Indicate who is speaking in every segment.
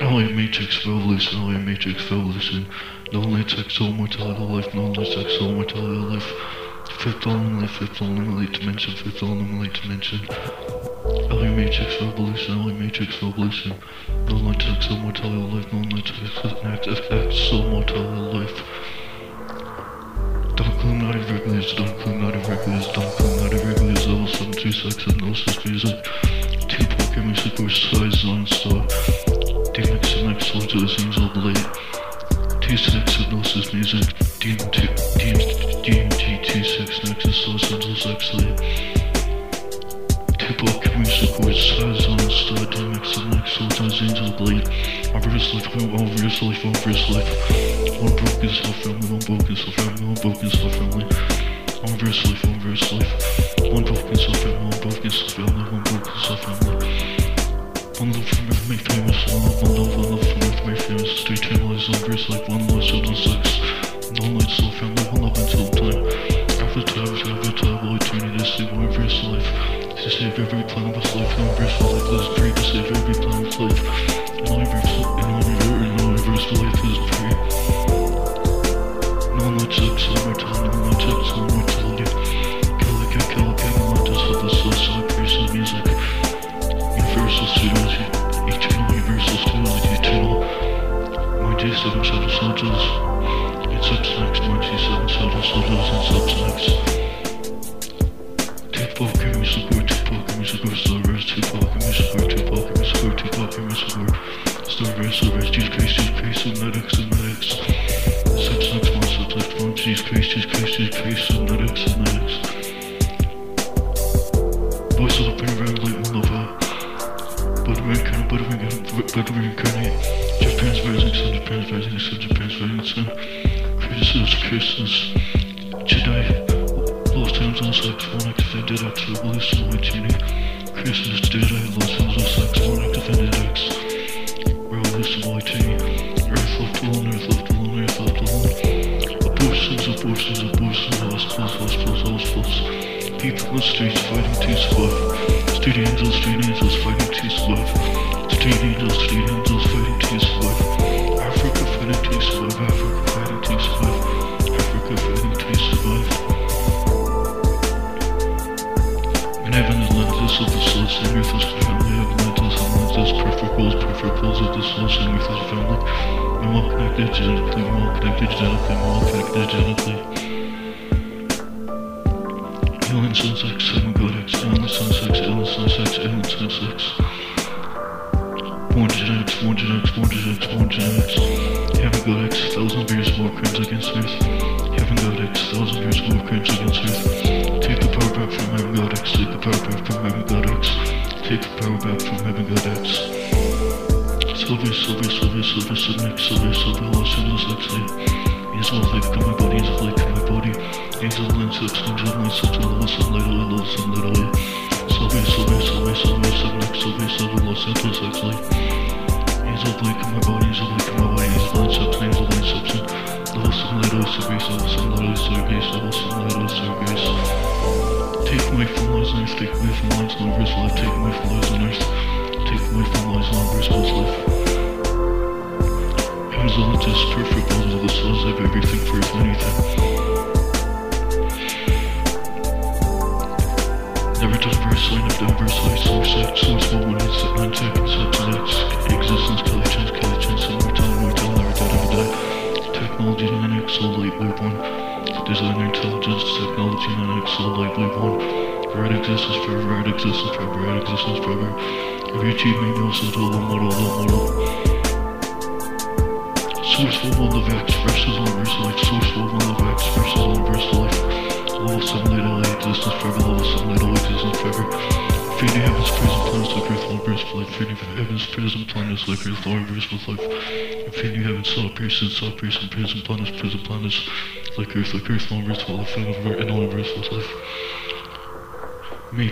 Speaker 1: Alien Matrix Revolution, Alien Matrix Revolution. No latex, soul mortality life, no latex, soul mortality life. Fifth eliminate, fifth eliminate dimension, fifth eliminate dimension. Alien Matrix Revolution, Alien Matrix Revolution. No latex, soul mortality life, no latex, X, soul mortality life. Don't Illuminati regulars, don't Illuminati regulars, don't Illuminati regulars, level 726 hypnosis music. Two Pokemon music or size on star. DMX and X the scenes of late. T6 hypnosis music. DMT, DMT, DMT, T6 Nexus, Los Angeles X late. Music or size on star. DMX and X the scenes of late. Reverse life, reverse life, reverse life. One broken soul family, one broken soul family, one broken soul family. One verse life, one verse life. One broken family, one broken soul family, one broken family. One love from earth made famous, one love, one love, one love from earth made famous. Three channels, one verse life, one love, children sex. No light, soul family, one love until the time. Avatar, avatar, will eternity save one verse life. To save every planet with life, one verse life is free. To save every planet with life. In all universe, in all universe, in all universe, life is free. No light, sex, Studios, eternal universal studios, eternal. My G7 shadow soldiers. It's subsnacks, my G7 shadow soldiers and subsnacks.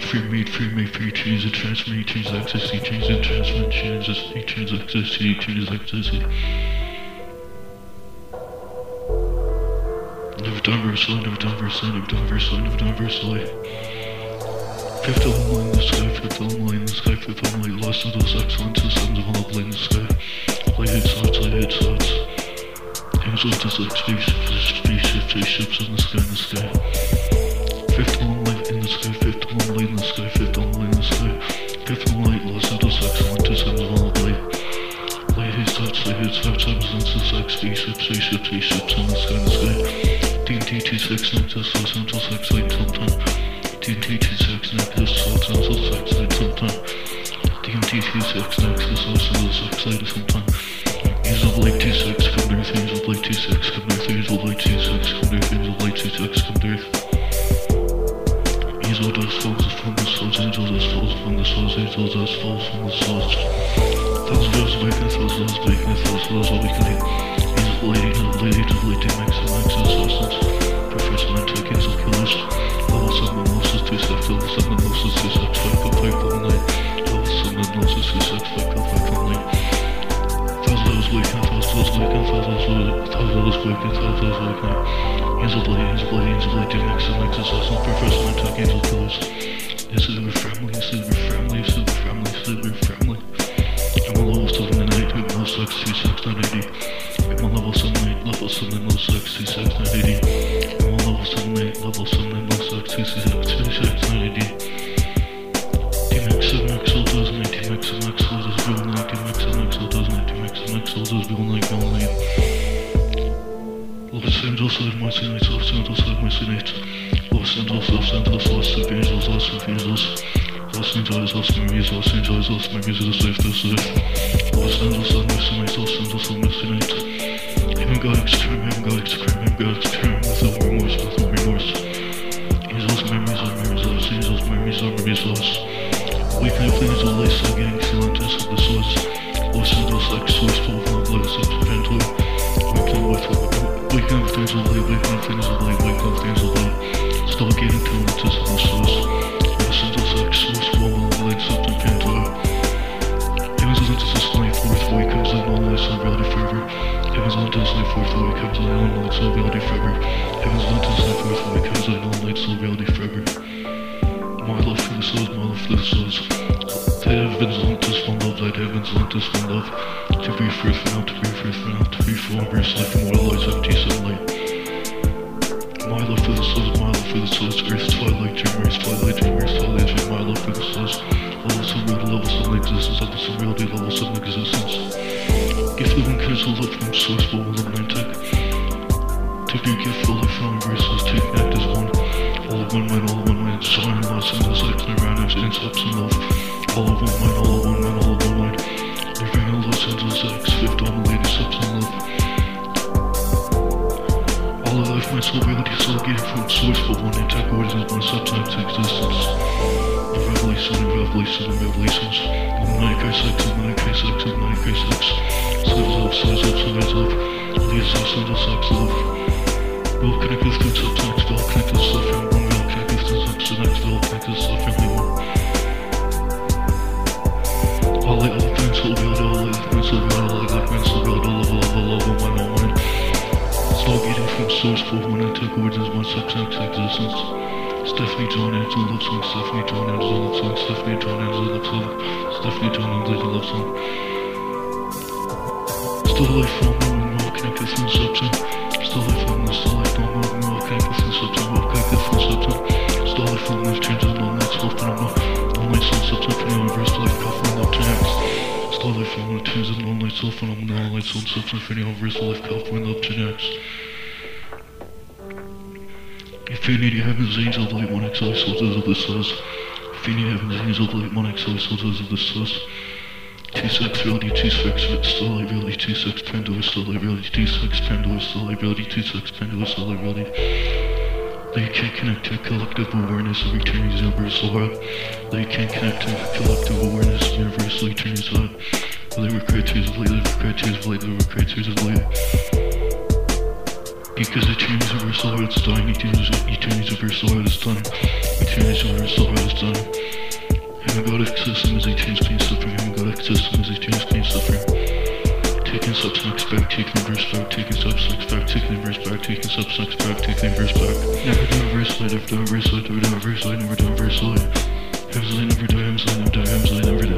Speaker 1: Free, made free, made free, the transmit, change the ecstasy, the change the change the ecstasy, the ecstasy. Never done versely, never done versely, never done versely, never done versely. Fifth element in the sky, fifth element in the sky, fifth element lost in those excellences, sons of all in the sky. Light hits hearts, light hits hearts. Angels just like spaceships, spaceships, spaceships in the sky, in the sky. Fifth element in the sky, fifth element in the sky, fifth element in the sky. Fifth element lost in those excellences, sons of all light. Light hits hearts, light hits hearts, senses like spaceships, spaceships, spaceships in the sky, in the sky. DNT 26 Nexus, Los Angeles X Light sometime. DNT 26 Nexus, Los Angeles X Light sometime. DNT 26 Nexus, Los X Light sometime. Use of light 26, come to use of light 26, come to use of light 26, come to use of light 26, come to. Angel dust falls from the source, angel dust falls from the source, angel dust falls from the source. Thousand years awakening, thousand years awakening, thousand years awakening. Angel lady, angel lady, angel lady, max and max substance. Professor mental angel killers. Level 7 analysis, 2 sex, level 7 analysis, 2 sex, 5 up, 5 on night. Level 7 analysis, 2 sex, 5 up, 5 on night. Thousand years awakening, thousand years awakening, thousand years thousand years awakening, thousand years awakening. Angel lady, angel lady, angel lady, max and max substance. Professor mental angel killers. This is your family, this is your family, this is your family, this is your family. I'm a level 7 and 8, I'm no sex, 2 sex, 980. I'm a level 7 8, level 7 no sex, 2 sex, 980. Heavens on to one love, the heavens on to one love. To be free for now, to be free for now, to be forever, life immortalized, empty sunlight. My love for the souls, my love for the souls. Earth, twilight, dreamers, twilight, dreamers, twilight, dream. My love for the souls. Level some real, level some existence, level some reality, level some existence. Gift living curse of love from source, but will of nine tech. To be a gift full of from verses, take act as one. All of one mind, all of one mind. Shine, lost in the sight, and around us, in steps and love. All of one mind, all of one mind, all of one mind. Living in Los Angeles X, fifth on the lady, steps and love. All of life, my soul, soul, getting from source, but one intact origins, one substance existence. A revelation, a revelation, a revelations. Illuminate Christ sex, illuminate Christ sex, illuminate Christ sex. Size up, size up, size up. Leads us into sex love. Will connect with good substance, will connect with suffering, one will connect with the substance, will connect with suffering, light, things, all reality, all love, all love, all mind. Stargating from source, full one intake origins, one substance existence. Stephanie John Angela love song, Stephanie John Angela love song, Stephanie John Angela love song, Stephanie John Angela love song. Still life from one and all connected from substance. Still life from the still nights, all nights, all substance, from the universe, life, cuff, and love to next. Infinity heavens, angels, light, one XI, soldiers of the stars. Infinity heavens, angels, light, one XI, soldiers of the stars. Two sex reality, two sex starlight reality, two sex Pandora starlight reality, two sex Pandora starlight reality, two sex Pandora starlight reality. They can't connect to collective awareness of eternity's universal heart. They can't connect to collective awareness of universal eternity's heart. They were creatures of light, they were creatures of light, they were creatures of light. Because eternity's universal heart is dying, eternity's universal heart is dying, eternity's universal heart is dying. Hemagodic system as a change pain suffering, And I got hemagodic system as a change pain suffering. Taking substance back, taking inverse back, taking substance back, taking inverse back, taking substance back, taking inverse back. Never done reverse light, never done reverse light, never done reverse light, never done reverse light. Hems light, never die, hems light, never die, hems light, never die.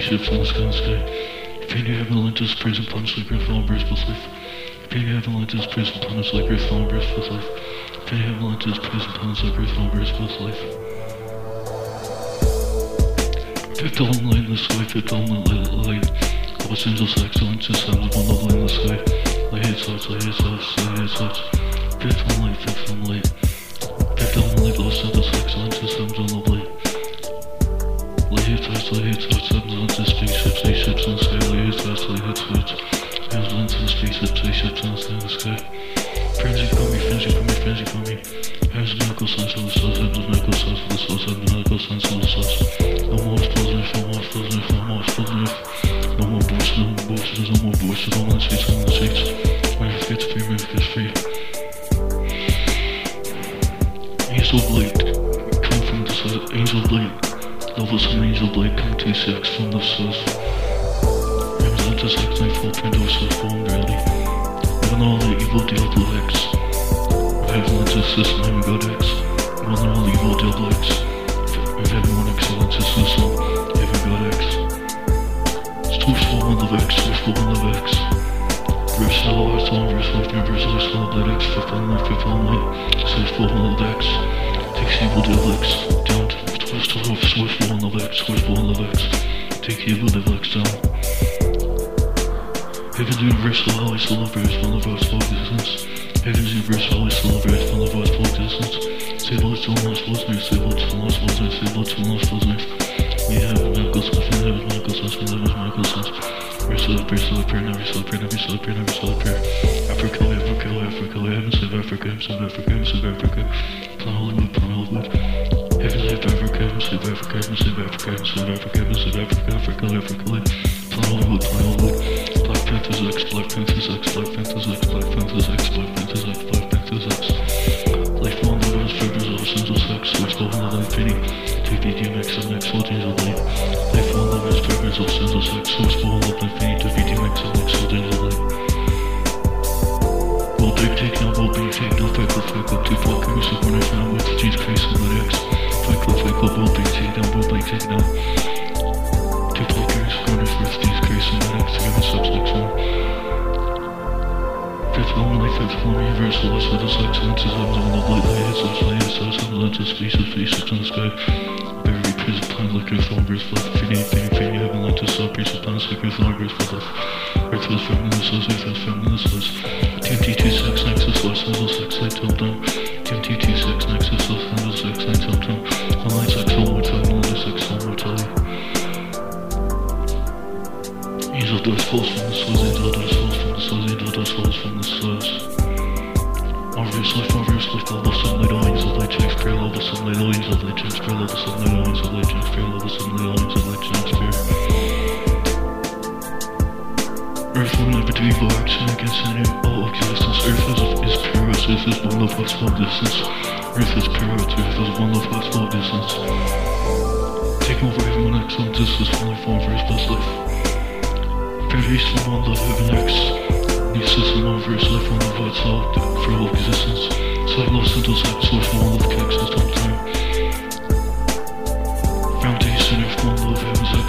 Speaker 1: spaceships in the sky and sky. Pain you praise upon us like breath with life. Pain you praise upon us like breath with life. Pain you praise upon us like breath with life. Fifth element light in the sky, fifth element light, light. Los Angeles excellence is sound one of light in the sky. Light hits light hits light hits. Fifth element light, fifth element light. Fifth element light, excellence light lost all hate, touch them, not distinction. swivel on the decks. Take evil to the legs. Down to twist of the swift on the legs. Swift on the legs. Take evil to the legs down. Heaven's universal allies, the lovers, the lovers, focuses.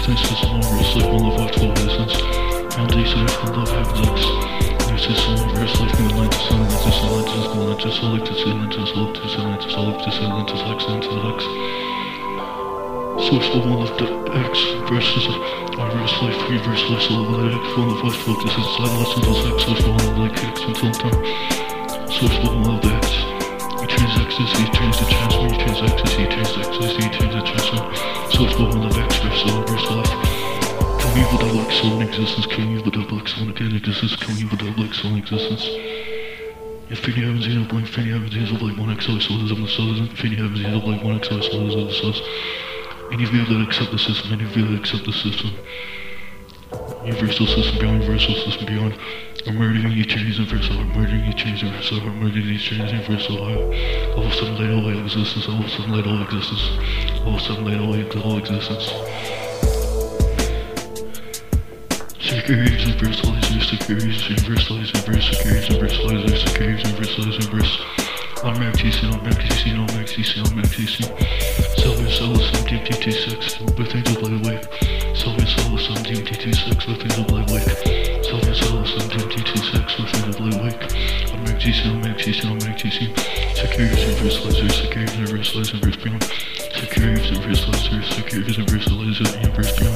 Speaker 1: things system the life one love after the license. And they said if love happens, new system reverse life new lines, silence, silence, silence, select, silence, select, silence, select, silence, X, silence, X. Source level of X versus reverse life, reverse life, level X, one of us, focus, silence, silence, X, source one of X, X until time. Source level of X turns ecstasy, turns to transfer, turns ecstasy, turns ecstasy, turns to transfer. Soul's born of extra, soul verse life. Come evil devil, excellent existence, come evil devil, excellent again existence, come evil devil, excellent existence. Infinity heavens, angel a blank infinity heavens, angel of light, one exile, soul is of the souls, infinity heavens, angel of light, one exile, soul is of the souls. Any of you that accept the system, any of you that accept the system. Universal system beyond universal system beyond. I'm murdering each Chinese universal, I'm murdering each Chinese universal, I'm murdering each Chinese universal. All of a sudden light all existence, all of a sudden light all existence. All of a sudden light all, all existence. Securities, universalizer, securities, universalizer, universe, securities, universalizer, securities, universalizer, universe. Automatic TC, automatic TC, automatic TC, automatic TC. Silver, silver, some DMT26, with angel blade awake. Solve yourself some DMT26 within a blade wake. Solve yourself some DMT26 within a blade wake. I'm Mac TC, I'm Mac TC, I'm Mac TC. Secure your inverse laser, secure your inverse laser, inverse beam. Secure your inverse laser, secure your inverse laser, inverse beam.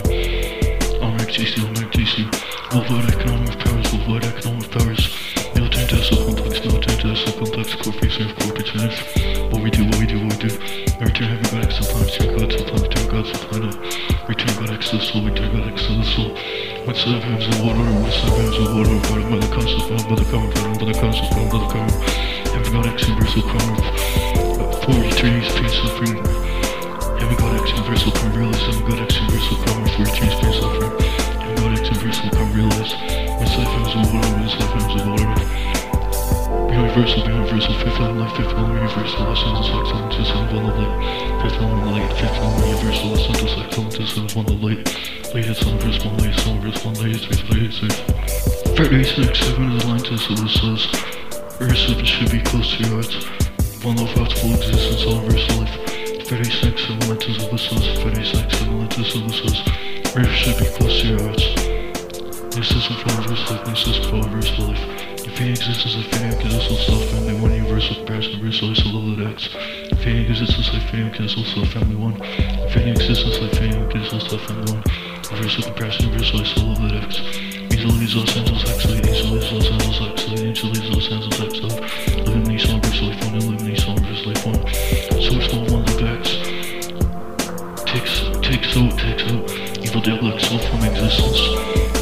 Speaker 1: I'm Mac TC, I'm Mac TC. Worldwide economic powers, worldwide economic powers. No 10 Tesla complex, no 10 Tesla complex. system, integrated system. When seven pounds of water, when seven pounds of water, part of my conscious, part of the current, part of the conscious, part of the current. X universal current. Four eternities, peace and freedom. X universal current, realize X universal current, four eternities, peace and freedom. X universal current, realize when seven pounds of water, when seven pounds of water. Universal, universal, fifth element light, fifth element universal, essence, excellence, essence, one of light, fifth element light, fifth element universal, essence, excellence, essence, one of light, light, it's on verse one, light, on verse one, light, verse, light, verse. Thirty-six, seven is aligned to source, Earth seven should be close to your heart. One of heart's full existence, all verse life. 36 similarities of the source, 36 similarities of the source. Earth should be close to your hearts. This is a full life, this is full verse life. Infinity existence, infinity existence, self family one, universal comparison, universal isolated X. Infinity existence, infinity existence, self family one. Infinity existence, infinity existence, self family one. Universal comparison, universal isolated X. Easily Los Angeles X, easily Los Angeles X, easily Los Angeles X, living these on verse life one, and living these on verse life one. Source goal one of X. Takes, takes out, takes out. Evil devil X, self from existence.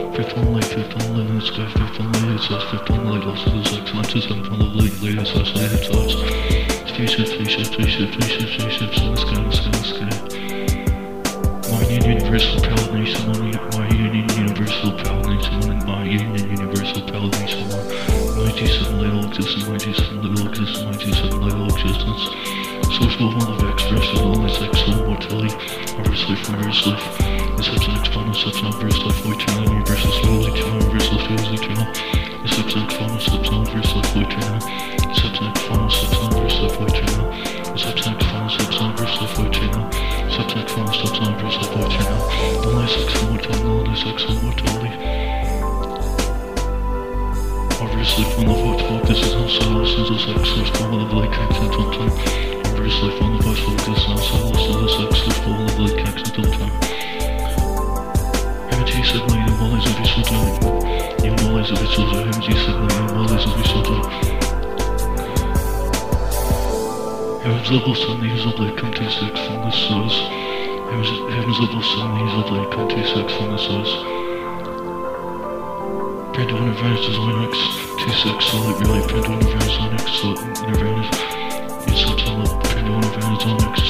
Speaker 1: Fifth on light in the sky, fifth on light hits us, fifth on light, lost souls like Atlantis, infinite light, light hits us, light hits thoughts. Spaceships, spaceships, spaceships, spaceships, spaceships in the sky, in the sky, in the sky. My union, universal power, nation, my union, universal power, nation, my union, universal power, nation, my G7 little existence, my G7 little existence, my G7 little existence. Of X versus only sex, soul mortality, reverse life, reverse life. The substance final, substance, reverse life, eternal, universal, soul, eternal, universal, soul, eternal. The substance final, substance, reverse life, eternal. The substance final, substance, reverse life, eternal. The substance final, substance, reverse life, eternal. Substance final, substance, reverse life, eternal. Only sex, mortality, only sex, mortality. Obviously, from the vote focus is solo since the sex source full of like accent on time. Obviously, from the vote focus is on solo since the sex of like accent on time. MT said, my new mollies of his soda. New mollies of. MT said, my new mollies of his soda. Heaven's level sun, of like come to six from the source. Heaven's, level sun, these of like come to six from the source. Brandon Nirvana's design X, 2-6, solid really, Brandon Nirvana's on X, so Nirvana's, it's up Brandon Nirvana's on X,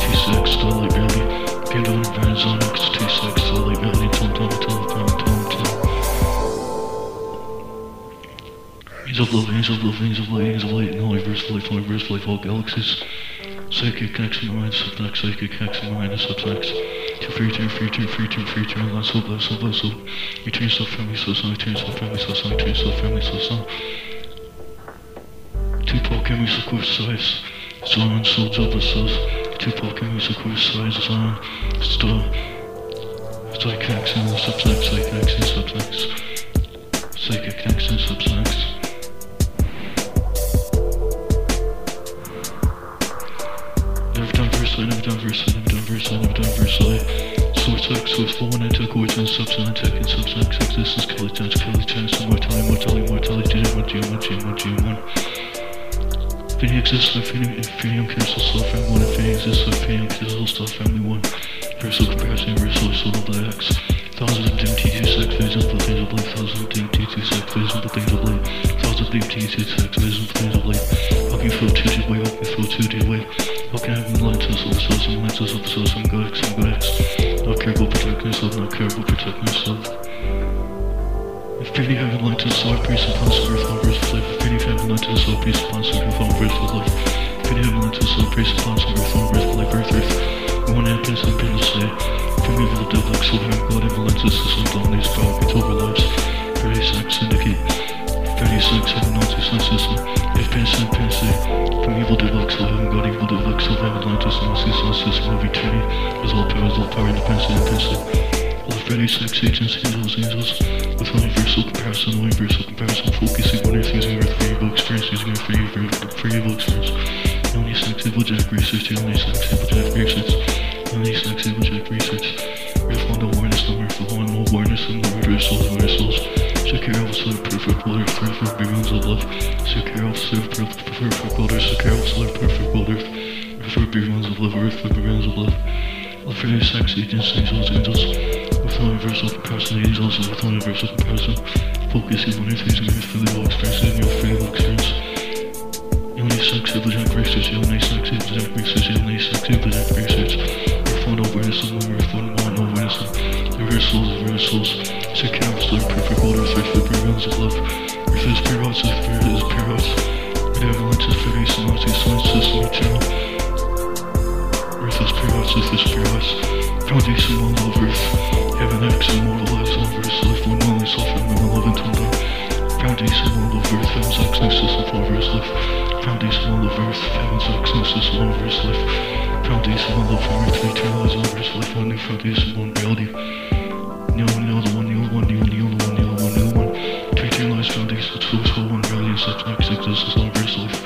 Speaker 1: 2-6, solid really, Brandon Nirvana's on X, 2-6, solid really, tom tom tom tom tom tom. He's of love, he's of love, he's of light, he's of light, no reverse life, no reverse life, all galaxies. Psychic connection mind, subnext, psychic connection mind, subnext. Two free, two free, two free, two free, two less, so bless, so bless, so. Return yourself family, so son, return yourself family, so son, return yourself family, so son. Two Pokemon, so course size. Zion, soul, double cells. Two Pokemon, so course size, Zion, star. Psychic connection, subnext, psychic connection, subnext. Psychic connection, subnext. Never done versely, never done versely, never done versely, never done versely. Source X, full and into coordinates, substance, tech, and substance, existence, kill it, chance, kill it, chance, mortality, mortality, mortality, G1, G1, G1, G1. Infinity exists, infinity, infinium cancel self, family 1, infinity exists, infinium cancel self, family 1. Versal comparison, universal, soul the X. Thousands of DMT2 sex visions, things of light, thousands of DMT2 sex visions, things of light. Thousands of DMT2 sex visions, things of light. How can you feel 2D way, how can you feel 2D way? How can I have lenses of cells and lenses of cells and good X and good X? Not about protecting yourself, not care about protecting yourself. Infinity heaven light the solar priest upon earth on verse life. Infinity heaven light the solar priest upon earth on verse life. Infinity heaven light the solar priest upon earth on verse life. Earth, earth. One happens and pin to say. Infinity of the devil, and God, evil lenses, system, dominates, power, control over lives. Very sex, syndicate. Very sex, heaven, not to system. If sin, pin, say. From evil devil, and God, evil devil, heaven, Atlantis, and the sun system of eternity. Is all power, is all power, independence. All the Freddy sex agents, angels, angels. With universal comparison, universal comparison, focusing on earth using earth for evil experience, using earth for evil, for evil experience. Only sex, evil jack research, only sex, evil jack research. Only sex, evil jack research. Earth one awareness, no earth one, awareness, and no reversals, reversals. Secure officer, perfect world, earth, perfect beings of love. Secure officer, perfect world, earth, secure officer, perfect world, earth. Perfect beings of love, earth, beings of love. Freddy sex agents, angels, angels. With universal comparison, angels, with universal comparison. Focusing on earth using earth for the experience, earth for evil experience. Only but I'm racist, only but I'm racist, only sexy, but I'm racist. Refund over innocent, refund one over innocent. Reversals, reversals. Sick like perfect water, search for rounds of love. Refuse there is period. Benevolence is very similar to science system eternal. Earth is period, if this when you see one heaven acts and lovers, life one only suffering when love and. Foundation earth, heaven's axis of lovers life. Foundation earth, heaven's axis of lovers life. Foundation world of earth, lovers life, one new foundation, one reality. New one, new one, the one, kneel, one, one. To eternalize foundation, to this one such next existence, lovers life.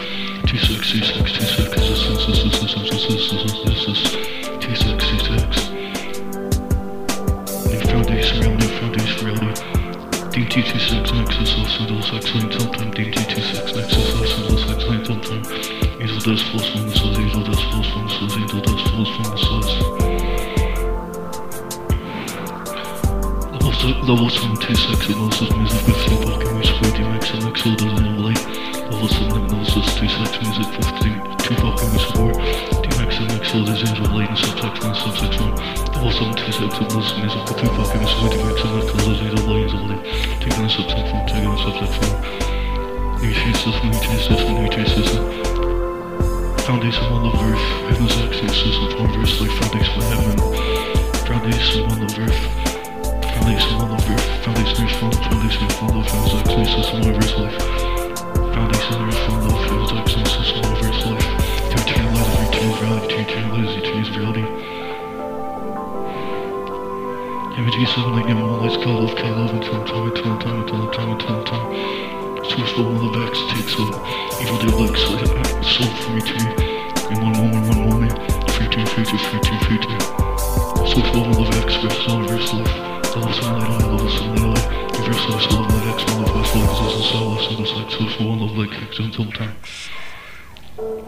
Speaker 1: T6, T6, T6, existence, existence, existence, existence, T6, T6. DT26 Nexus also does excellent sometime. DT26 Nexus also does excellent sometime. Either does force from the source, either does force from the source, either does force from the source. Level, level 76 hypnosis music with feedback and we spread you max and max older than LA. Level 7 hypnosis 26 music 15 people who support DMX and X soldiers, angel, latent subsex, and subsex one. Double seven two six of Muslim is a two fucking is with DMX and X soldiers, angel, latent subsex, taking the subsex one, taking the subsex one. New change system, new change system, new change system. Foundation on the earth, heaven's action system, form verse like foundation of heaven. Foundation on the earth. Foundation on the earth, foundation is follow, foundation is follow, foundation is system, universe life. Foundation is follow, foundation is system, universe life reality Image E7 like never one lights God love, God love until time, until time, until time, until time Source for one of the backs takes up Evil day like soul for me to me In one moment, one moment Free to, free to, free to, free to Source for one of the backs, versus all reverse life Level 7 light eye, level 7 light eye Reverse life, soul of light X, one of us, love existence, all of single sex Source for one love like kicks until time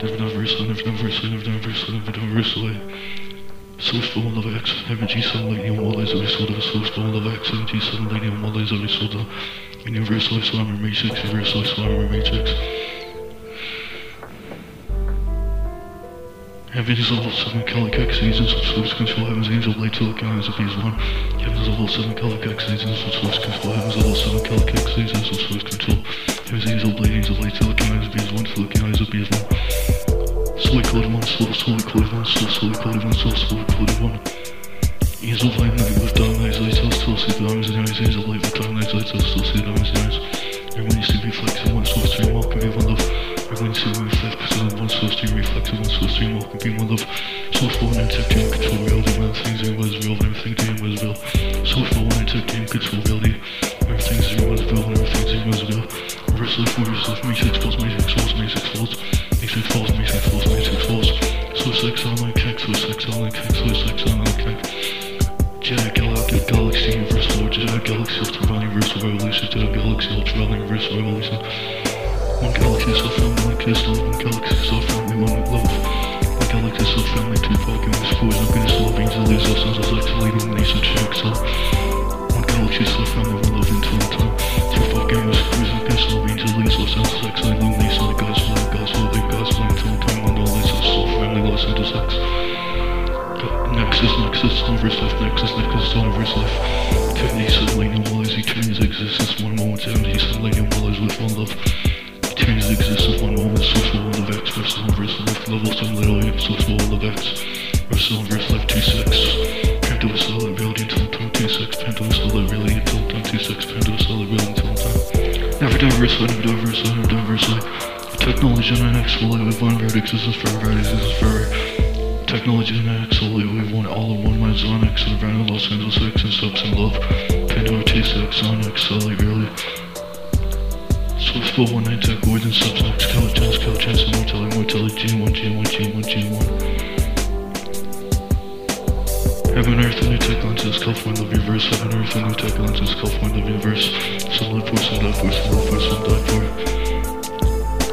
Speaker 1: Never, never, verse, never, never, verse, never, never, verse, never, never, verse away Source for one of X, heaven G7 lightning, one lays every soda, source one of X, heaven G7 lightning, one lays every soda Universal Slammer Matrix, Universal Slammer Matrix. Heaven's level 7 Calic seasons with source control Heaven's Angel Blade to look eyes of these one. Heaven's level 7 Calic seasons with source control Heaven's level 7 Calic seasons with source control Heaven's Angel Blade Angel Blade to look eyes of these one to look eyes of these one. Solely coded one, soul, solely coded one, soul, solely coded one, soul, solely coded one. Angel light night with dark nights, lights out, still see the diamonds in eyes. Angel light with dark nights, lights out, still see diamonds in eyes. Everyone used to reflect in one source stream, all can be one love. Used to reflect because of one source stream, reflect in one source stream, all can be one love. One and tech team, control reality, man, things in was real, everything in was real. One and tech team, control reality, everything's in was real, everything's in was real. Reverse life, reverse life, matrix falls, matrix falls, matrix falls, matrix falls, matrix falls, matrix falls. Source X on like X, source X on like X, source X on like X. Jedi Galactic Galaxy Universal Jedi Galaxy Ultraviolet Universal Revolution, Jedi Galaxy Ultraviolet Universal Revolution. One galaxy so one kiss love, one galaxy so family, one love. One galaxy so family, two fucking scores, no goodness, love, angel, laser, sons of sex, illumination, check, so. One galaxy so family, one love until time. Two fucking scores, no goodness, love, angel, laser, sons of sex, illumination, God's love, God's love, God's love until time, one all laser, so family, lost into sex. Nexus, Nexus, Universe Life, Nexus, Nexus, Universe Life. Eternity, Sublanium, Walley's Eternity's existence, one moment, Eternity, Sublanium, Walley's with one love. Eternity's existence, one moment, of one of X, versus Universe Life, level 7, literally, Source of one of X, versus Universe Life, 2-6. Phantom Solid, Reality, until time, 2-6, Phantom Solid, Reality, until time, 2-6, Phantom Solid, Reality, until time. Never diverse, never diverse, never diverse, Technology and an X will live one verdict, existence forever, existence forever. Technology and X, Axel, we want all in one man's on X and around Los Angeles X and subs and love. Pandora Chase X on X, Sully, really. Source 419 Tech Void and subs X, Color Chance, Color Chance, Immortality, Immortality, G1, G1, G1, G1. Heaven, Earth, and New Tech Lenses, California, Love Universe, Heaven, Earth, and New Tech Lenses, California, Love Universe. Some live for, some die for, some live for, some die for.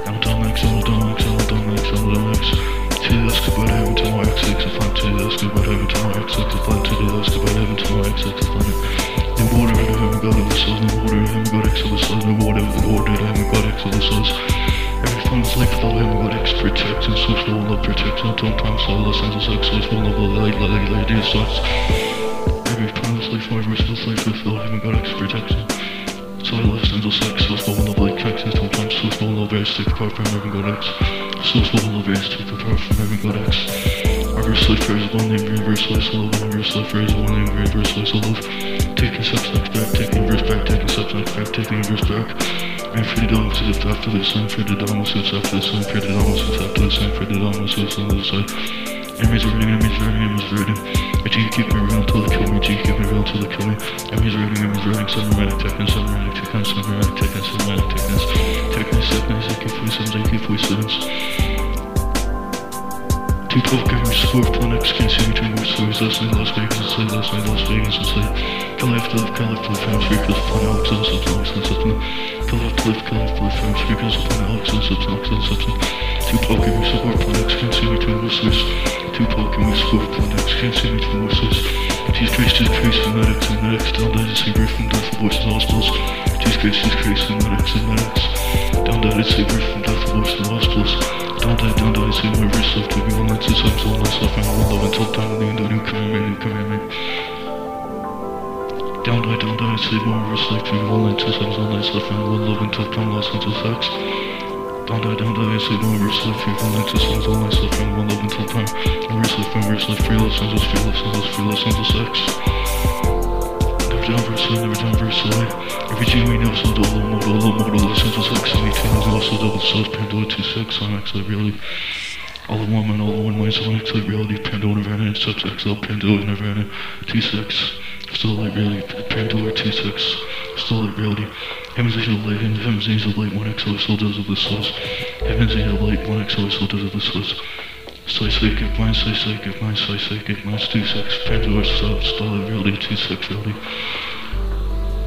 Speaker 1: Amazon X, Amazon X, Amazon X, Amazon X. To the ask about heaven to my X, X, apply to the ask about heaven to my X, X, apply to the ask about heaven to my X, X, apply. New water, heaven, God of the souls, new water, heaven, God, X of the souls, new water, new water, heaven, God, X of the souls. Every form is life without heaven, God, protection, switch full love protection, sometimes all the sense of sex, switch full love, light, light, light, light, sucks. Every promise life, my versus life, with all human god X protection. So I love sense of sex, switch full love, like Texas, sometimes switch full love, air, stick apart from heaven god X. Switch full love, air, stick apart from heaven god X. There is one name, so love, reverse life, one name, so love. Taking substance back, taking reverse back, taking substance back, taking reverse back. And for the dogs, it's after the sun, for the dogs, it's after the sun, for the dogs, it's after the sun, for the dogs, it's on the side. Enemies running, enemies running, enemies running. A G keep me around till they kill me, G keep me around till they kill me. Enemies running, enemies running, cinematic techniques, cinematic techniques, cinematic techniques, cinematic techniques. Techniques, techniques, AK-47s, AK-47s. Games, four planets, can't see between more stories. Night, Las Vegas, it's late, last night, Las Vegas, it's late. Kill after life, kill after life, fam, speakers, upon Alex, and substance, Alex, and substance. Kill after life, kill after life, fam, speakers, upon Alex, and substance, Alex, and. Two twelve games, four planets, can't see between more stories. Twelve games, four planets, can't see between more stories. These traces, trace, fanatics, fanatics, down that is saber from death, voices, hospitals. These traces, trace, fanatics, fanatics. Down that is saber from death, hospitals. Don't die, don't die, see my wrist left to be one night, I'm so nice, left, and I will love until time the end, a new commandment, new commandment. Down die, don't die, see my wrist left to be one night, I'm so nice, left, and I will love until time lost until sex. Don't die, don't die, see my wrist left be one night, I'm so nice, left, and I will love until time. Wrist left, wrist left, free love, senseless, free love, senseless, free love, senseless sex. Down verse side, never down verse side. Every G we know, so double, model, low model, essential sex, and 18 is also double, so it's Pandora 2 sex, I'm actually really. All in one man, all in one mind, so I'm actually reality, Pandora, Nirvana, Subs XL, Pandora, Nirvana, 2 sex. Still like really, Pandora 2 sex, still like reality. Heaven's Angel Light, and Heaven's Angel Light, 1 XL, still does of the source. Heaven's Angel Light, 1 XL, still does of the source. Soy psychic, mind, soy psychic, mind, soy psychic, mind's 2 sex, Pandora, still, still like reality, 2 sex, reality.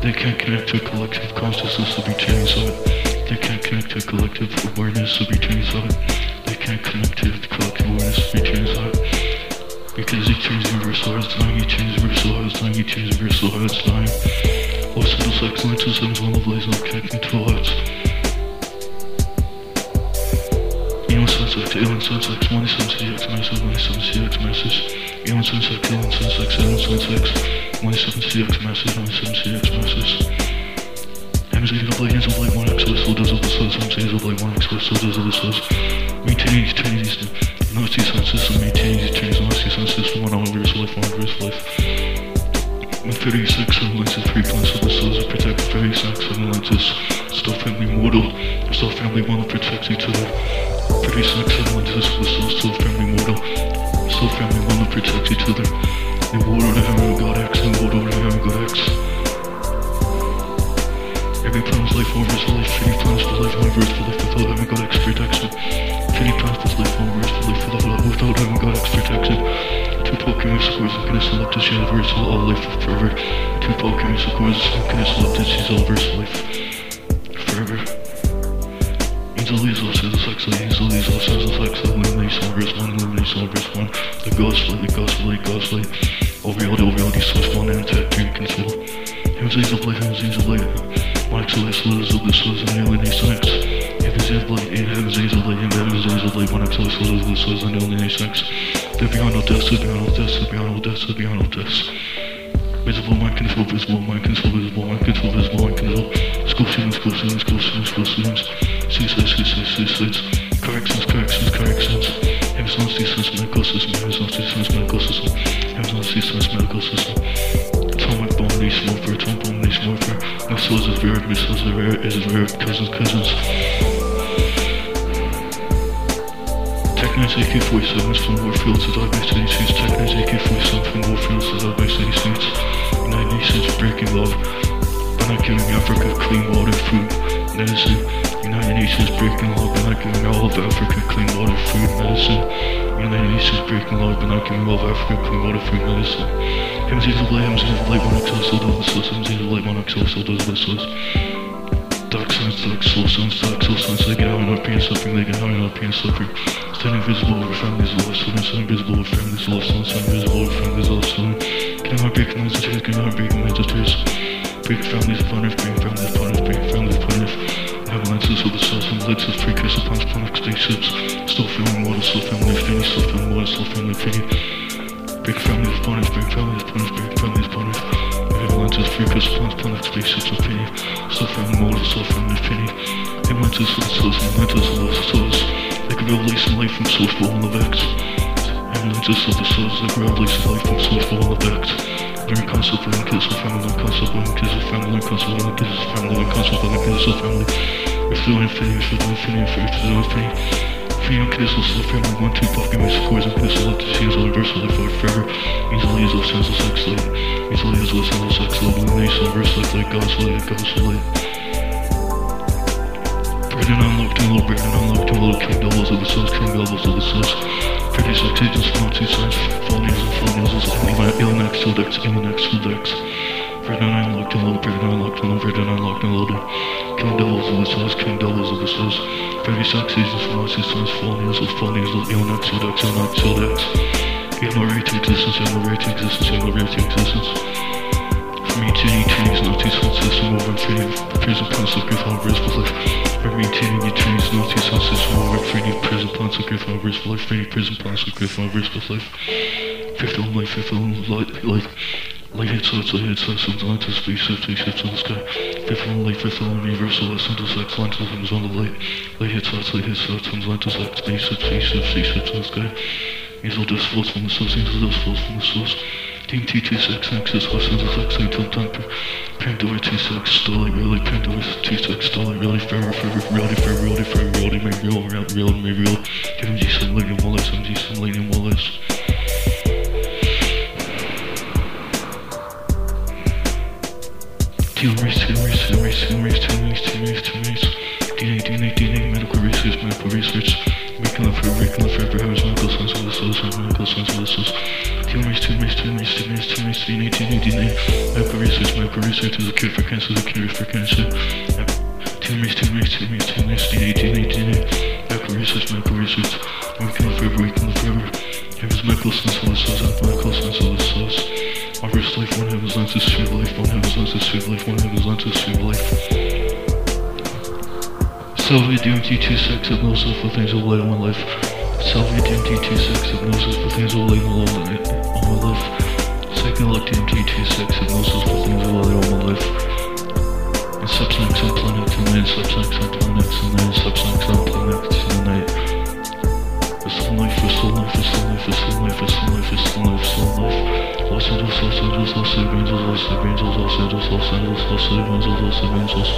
Speaker 1: They can't connect to a collective consciousness of each side. They can't connect to a collective awareness of each side. They can't connect to the collective awareness of each side. Because each is universal as dying, is universal as dying, is universal as dying. All simple excellence is seven one of lays on connecting to hearts. Sensex, Alien Sensex, 27CX, 97CX message. Alien Sensex, Alien Sensex, Alien. 27CX message, 27CX message. MZ of light, hands of light, 1x, so does of the source, MZ of light, 1x, so does of the source. Maintaining eternity's nasty sun system, maintaining eternity's nasty sun system, one one reverse life. With 36 lenses, three plants of the souls that protect 36 lenses. Still family mortal, still family one that protects each other. 36 lenses, the soul still family mortal. Still family one that protects each other. The world of heaven God X, the world of heaven God X. Every plan's life over is life, any plans for life, my verse for life without heaven God X protection. Any plans for life, my verse for life without, heaven God X protection. Two Pokemon scores and connects love to universe, all life forever. Two Pokemon scores and to she's all verse life forever. Angel Lisa says the sex light, Angel Lisa says the sex light, elimination verse one, elimination verse one. The ghost light, the ghost light, ghost light. All reality, all reality, source one and tech, dream control. Heaven's angel light, heaven's angel light. One XL, slurs of the source and alienation X. Heaven's angel light, eight heaven's angel light, and heaven's angel light. One XL, slurs of the source and alienation X. They're beyond all deaths, they're beyond all deaths, they're beyond all deaths, they're beyond all deaths. Visible mind control, visible mind control, visible mind control, visible mind control. School students, school students, school students, school students. Suicides, suicides, suicides. Corrections, corrections, corrections. Not ceaseless medical system, not ceaseless medical system. Not ceaseless medical system. Atomic abomination warfare, atomic abomination warfare. Missiles is rare, missiles are rare, is rare, cousins, cousins. Technics AK-47s from to City Streets. Technics AK-47 from to. United Nations breaking by not giving Africa clean water, food, medicine. United Nations breaking law not giving all of Africa clean water, food, medicine. United Nations breaking law not giving all of Africa clean water, food, medicine. Heaven's Angel Light, Heaven's Angel Light, 1XL, still does the source. Heaven's Angel Light, 1XL, still does the source. Dark science, dark soul science, dark soul science, they get out in our suffering, they get out in our suffering. Standing visible over families lost, children, standing visible over families lost, children, standing visible over families lost, children. Getting our breaking minds of getting our breaking minds of tears. Break earth, break families earth, break families upon earth. Now Avalanches of the stars and lenses, precursor plans, planet spaceships. Still feeling water, still feeling infinity, still feeling water, still feeling infinity. Big families, planets, big families, planets, big families, planets. Avalanches, precursor plans, planet spaceships, infinity. Still feeling water, still feeling infinity. Avalanches of the stars and lenses of the stars. A revelation life from source, full of X. Avalanches of the like a revelation life from source, full of X. Learn concept of kids of family, concept of kids of family, concept of kids of family, concept of kids of family. If the infinity, if the infinity, if the infinity. Freedom will still family, one, two, fuck, give me scores, and kids will let the scenes all reverse, life out forever. Easily as of sense of sex light. Easily as of sense of sex light, illumination, reverse life like God's light, God's light. Breathing unlocked, and little breathing unlocked, and little king doubles of the souls, king doubles of the souls. 36 agents, not two signs, nails and full nails, Ilmax, Tildex, Ilmax, Tildex. Breathing unlocked, and little breathing unlocked, and little breathing unlocked, and little king doubles of the souls, king doubles of the souls. 36 agents, not two signs, full nails, full nails, Ilmax, Tildex, Ilmax, Tildex. Ignorate to existence, ignorate to existence, ignorate to existence. From eternity, not two sun system over infinity, prison concept, griff on risk of life. From eternity, eternity, not two sun system over infinity, prison concept, griff on risk of life. Infinity, prison concept, griff on risk of life. Fifth on life, fifth on light, light. Light hits us, light hits us, and light to spaceships, spaceships in the sky. Fifth on light, fifth on universal, essence of sex, light things on the light. Light hits us, light hits us, and light to sex, spaceships, spaceships, spaceships in the sky. Angel dust flows from the source, angel dust flows from the source. Team T26 Nexus, lessons of X, until Doctor. Pandora 26, Starlight, really, Pandora 26, Starlight, really, forever, forever, reality, forever, reality, forever, reality, made real, real, real, made real. MG some Lady Wallace, MG some Lady Wallace. Team race, team race, team race, team race, team race, team race, team race. DNA, DNA, DNA, medical research, medical research. Source, medical science of the source. Team race, team race, team race, team race, team race, DNA, DNA, DNA. Medical research, research is a cure for cancer, is cure for cancer. DNA, DNA, DNA. Medical research, the source, medical science of the source. Our first life, one heaven's lenses, true life, one heaven's lenses, true life, one heaven's lenses, true life. Salvia DMT26 hypnosis for things of light on my life. Salvia DMT26 hypnosis for things of light on my on my life. Psychedelic DMT26 hypnosis for things of light on my life. And substance and planets and then substance and planets and then substance and planets in the night. For soul life, for soul life, for soul life, for soul life, for soul life, for soul life, soul life. Los Angeles, Los Angeles, Los Angeles, Los Angeles, Los Angeles, Los Angeles, Los Angeles, Los Angeles.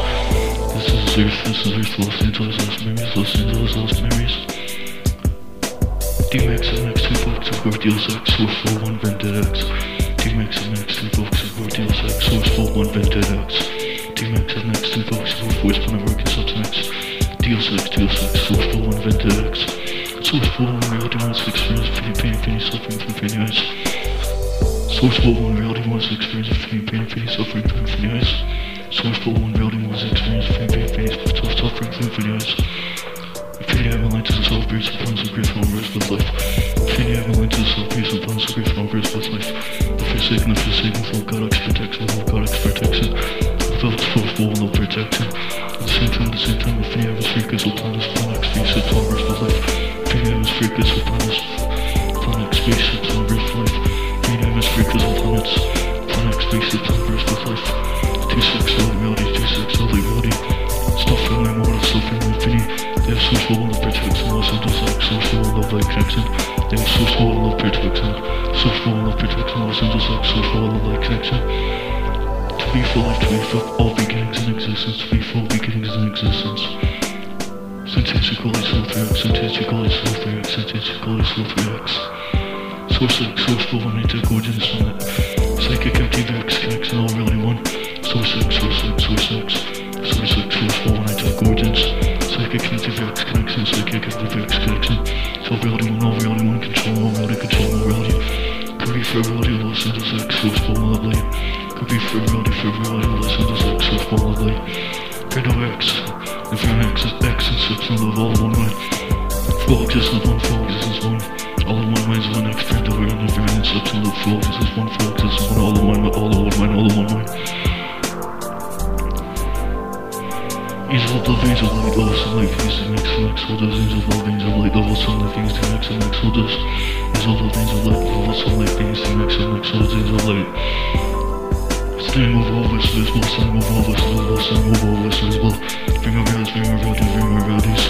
Speaker 1: This is the Earth, this is the Earth, Los Angeles, Los Marys, Los Angeles, Los Marys. D-Max MX, two folks, of course, deals X, source 41, Vendetta X. D-Max MX, two folks, of course, deals X, source source 41, Vendetta X. Source 41, reality wants to experience infinity pain, infinity suffering from infinity eyes. Source 41, reality wants to experience infinity pain, infinity suffering from infinity eyes. Source 41, reality wants to experience infinity pain, infinity suffering from infinity eyes. Infinity avalanches of self-grace and plans of grace from rest of life. Infinity avalanches of self-grace and plans of grace from rest of life. The forsaken, the forsaken, full God protection, full God protection. Without force, full no protection. At the same time, at the same time, infinity grace will plan us, plan X, face it, all rest of life. Infinity grace will plan us, plan X, face it, all rest of life. Face it, all rest life. Two sex, all reality, all reality. Stuff stuff infinity. They have love light connection. They have social love light connection. To be full life, to be full all beginnings in existence, to be full beginnings in existence. Sentence equally soul 3x, sentence equally soul 3x, sentence equally soul 3x. Source X, source full one, intake origin is one. Psychic active X connection, all reality one. Source X, source X, source X. Source X, source full one, intake origins. Psychic active X connection, psychic active X connection. All reality one, all reality one, control, all reality, control, all reality. Could be for reality, Los Angeles X, source full lovely. Could be for reality, for reality, Los Angeles X, source full lovely. Random X, infinite X, X and substance love, all one mind. Full existence, one, full existence, one. All in one mind is one X, friend over and infinite substance love, full existence, one, full existence, one, all in one, all one mind, all one mind. Ease of love, angel light, level sunlight, fuse to max, max, all those angel love angel light, level sunlight, fuse to max, max, all those angel love angel light, level sunlight, fuse to max, max, all those angel light. Stand with all this visible, stand with all this visible, stand with all this our rounds, bring our rounds, bring our rounds.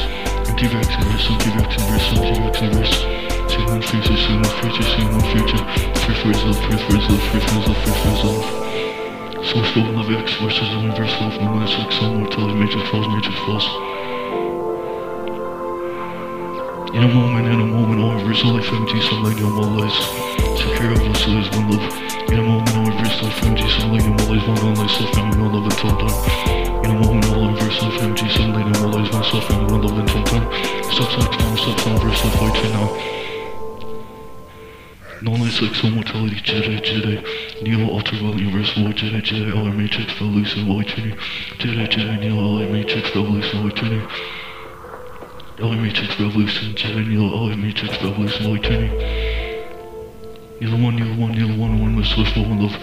Speaker 1: Anti-vax and risk, anti-vax and risk, anti-vax and risk. See one future, see one future, see one future. Free for love, free for love, free for love, free for love. Source full of X versus universe love, no one like some mortality, matrix falls, matrix falls. In a moment, in a moment, all reverse life, empty sunlight, no more lies. Secure of us, is one love. In a moment, all reverse life, empty sunlight, no more lies, one on life, self, found, no love until time. In a moment, all reverse life, empty sunlight, no more lies, one self, found, one love until time. Stop, stop, now, stop, stop, reverse life, light, now. No lights like soul mortality, Jedi, Jedi, Neo, ultraviolet, universal, Jedi, Jedi, all our matrix, revolution, white trinity, Jedi, Jedi, Neo, all our matrix, revolution, white trinity, all our matrix, revolution, Jedi, Neo, all our matrix, revolution, white trinity, Neo one, Neo one, Neo one, one with source, one love,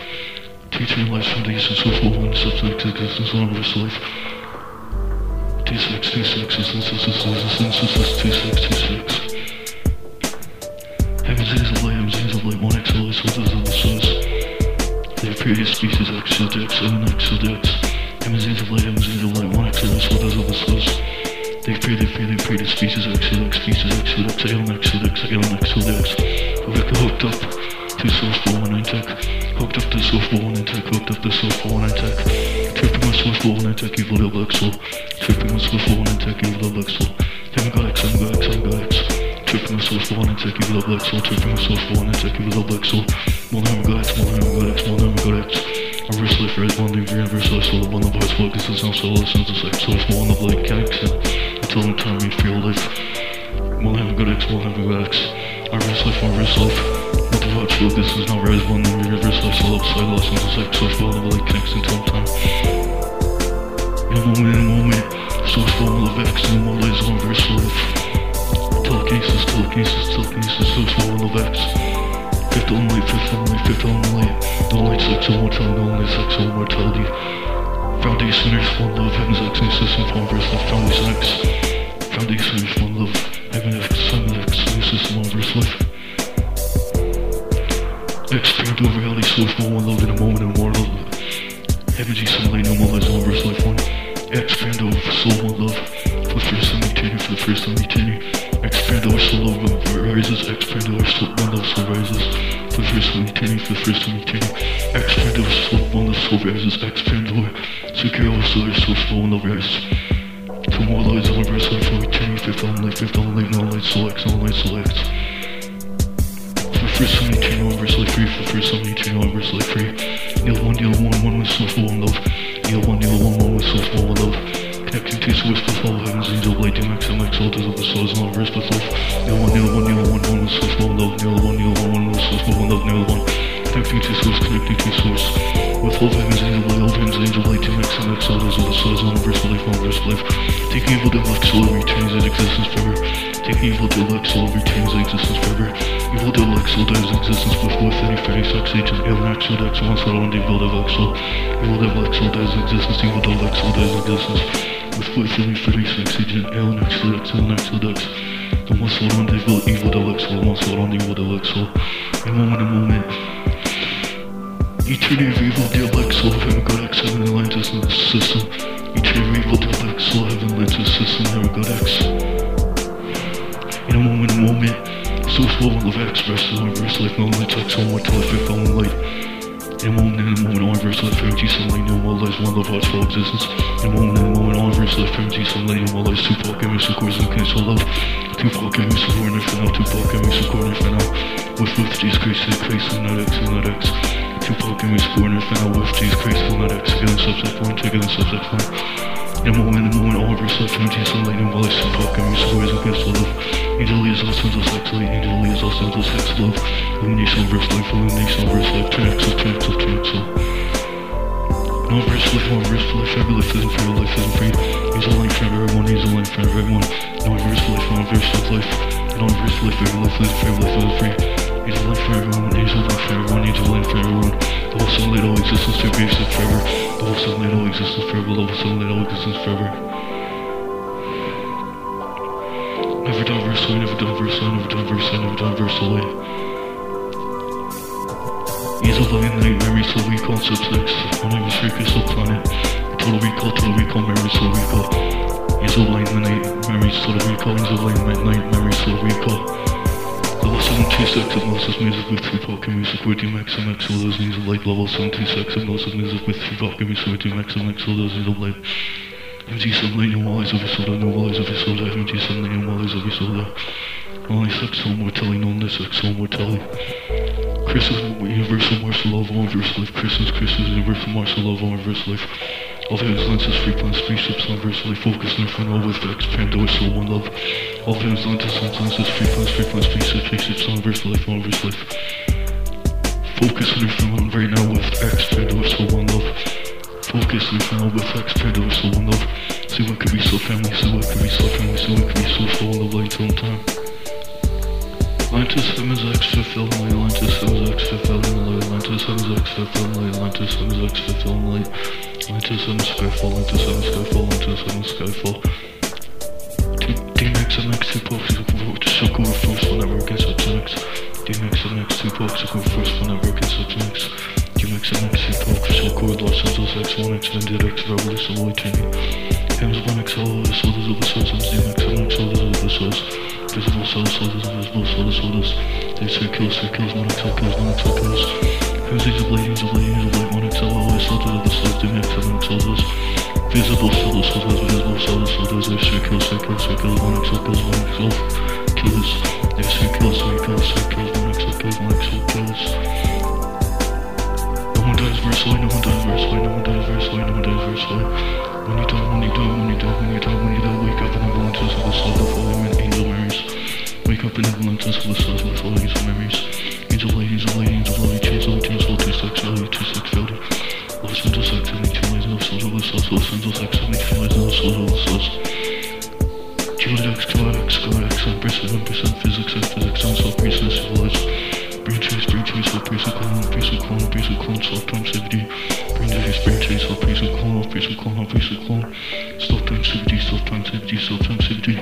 Speaker 1: teaching life's foundation, source, one, substance, existence, one verse life, T6, T6, essence, essence, essence, T6, T6. Heavens is a light, heavens is a light, previous species X, shield X, seven X, shield X. Heavens is a light, heavens is a light, one XL is what is of the source. They pre, they pre, they pre the species X, shield X, species X, shield X, Alien X, shield X, Alien X, shield X. Rebecca hooked up to source for one tech. Hooked up to source for one tech, hooked up to source for one tech. Tripping on source for one tech, evil double XL. Tripping on source for one tech, evil double. Heaven got X, got X, got X. Tripping source for one take evil black soul, tripping source for one take evil black soul. One hammer got X, one hammer got X, one hammer got X. A wrist life red, one leave green, verse life soul, one of hearts focus, it's not solo, sense of sex, source one of like connection. Until in time we feel life. One hammer got X, one hammer got X. A wrist life, one wrist life. What the hearts focus is not rise, one leave green, verse life soul, upside sense of sex, source one of like connection until time. In a moment, in a moment, source one of X, no more lays on verse life. Telekinesis, telekinesis, telekinesis, so small of X. Fifth only, fifth only, fifth only. No light sex, no mortality, no light sex, no mortality. Foundation is one love, heaven's X, new system, form verse life, foundation X. Foundation is one love, heaven X, heaven X, new system, one verse life. Expand over reality, source, one love in a moment, love. Heaven G, sunlight, no more lies, one verse life, one. Expand over soul, one love. For the first time, eternity, for the first time, eternity. Expand our soul over rises, expand our soul, one love soul rises. For the first time eternity, for the first time eternity. Expand our soul, one love soul rises, expand our secure our soul, soul, one love rises. Two more lives, one verse life for eternity, fifth only, fifth only, no light, select, light, select. For the first time eternity, one verse life free, for the first time eternity, one verse life free. Kneel one, kneel one, one with soul, one love. Kneel one, kneel one, one with soul, one love. To source with all heavens, angel, light, DMX, MX, all the souls, and all verse with love. Kneel one, kneel one, kneel one, one with source, one love. Kneel one, kneel one, one with source, one love, kneel one. Connecting to source, connecting to source. With all heavens, angel, light, all heavens, angel, light, DMX, MX, all the souls, one verse with life, one verse with life. Taking evil to luck, soul, retains its existence forever. Taking evil to luck, soul, retains its existence forever. Evil to luck, soul, dies existence before with any fairy sex agent, alien, X, X, one soul, on the evil to luck, soul. Evil to luck, soul, dies existence, evil to luck, soul, dies existence footing sex agent alien X Deluxe alien X the one soul on the evil evil soul one soul on the evil deluxe soul a moment a moment eternity of evil deluxe soul heaven god X heaven Atlantis system eternity of evil deluxe soul heaven Atlantis system heaven god X in a moment a moment source flow of X versus one verse life no light X one till I fifth on light in a moment, in a moment, all verse life, empty sunlight, no more lies, one love, heart's full existence. In a moment, in a moment, all verse life, empty sunlight, no more lies, Tupac, and Mr. Course, and cancel love. Tupac, and Mr. Corner for now, Tupac, and Mr. Corner for now. With, with and Christ, and not X, and not X. Tupac, and Mr. Corner for now, with Christ, and not X. Again, subject one, take it, subject one. In a moment, in a moment, all verse life, empty sunlight, no more lies, Tupac, and Mr. Corner, and cancel love. Angel is all sons of sex, light, angel is all sons of sex, love. Illumination, verse life, illumination, verse life, 10x, 10x, 10x. No verse live, no verse life, fabulous isn't free, your life isn't free. Use a line for everyone, use a line for everyone. No verse life, no verse of life. No verse life, fabulous isn't free, your life isn't free. Use a line for everyone, use a line for everyone, use a line for everyone. The whole sunlight all existence to be existence forever. The whole sunlight all existence forever, the whole sunlight all exists forever. Never done verse light, never done verse light, never done verse light, never done verse light. Ease of living night, memories, so recall, subsex. My name is Ricky, so planet. Total recall, total recall, memories, so recall. Ease of light, night, memories, total recall, ease of light, night, memories, total recall. The Level 76 hypnosis music with Tupac and music with DMX and X, all those needs of light. Level 76 hypnosis music with Tupac and music with DMX and X, all those needs of light. MG sunlight, no wallies of soda, no wallies of soda, MG sunlight, no wallies of soda. Only sex, soul mortality, no this sex, soul mortality. Chris is universal martial love, all reverse life. Chris is Chris universal martial love, all reverse life. All his lenses, free plans, spaceships, universally focused, nerf and all with X, Pandora, soul, one love. All his lenses, lenses, free plans, free plans, spaceships, spaceships, universe life, all reverse life. Focus on your phone right now with X, Pandora, soul, one love. Focus on your phone with X, Pandora, soul, one love. See what could be so family, see what could be so family, see what could be so full of light on time. Atlantis Sims X fulfill my Atlantis Sims X fulfill my Atlantis Sims X fulfill my Atlantis Sims X fulfill my Atlantis Sims Skyfall Atlantis Sims Skyfall Atlantis Sims Skyfall DMX MX 2 pokes Shoku first whenever against subjects DMX MX 2 pokes Shoku first whenever against subjects DMX MX 2 pokes Shoku Los Angeles X 1X Vended X Revolution Eternity Hymns 1X all the sodas of the source DMX MX all of the source Visible cells, sodas, invisible sodas, sodas. They circles, circles, one XL kills, one XL kills. Fuzzies of ladies of ladies of light, one XL always sodas of the slugs, doing XL and sodas. Visible sodas, sodas, visible sodas, sodas. They circles, circles, circles, one XL kills, one XL kills. They circles, circles, circles, one XL kills, one XL kills. No one dies verse way, no one dies verse way, no one dies verse way, no one dies verse way. When you die, when you die, when you die, when you die, when you die, wake up in the volunteers of the soul, falling angel memories. Wake up in the volunteers of the souls, the falling angel memories. Angel light, angel light, angel light, change light, change soul, two sex, value, two sex, value. Los sex, and two lies, no souls, the souls, Los Angeles and two lies, no of the souls. Kiloid X, Kiloid X, Kiloid X, 1%, 1% physics, and physics, and self reason, civilized. Brain chase, self piece of clone, piece of clone, piece of clone, self time safety. Brain chase, brain chase, self piece of clone, piece of clone, piece of clone. Self time safety, self time safety, self time safety.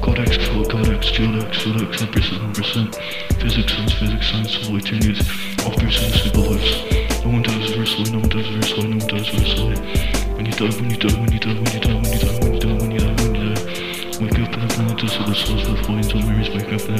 Speaker 1: Codex, codex, geodex, codex, 1%, 1%. Physics, science, physics, science, civil eternities. All percent stable lives. No one dies versely, no one dies versely, no one dies versely. When you die, when you die, when you die, when you die, when you die, when you die, when you die, when you die. Wake up in the Atlantis of the souls with millions of memories. Wake up in the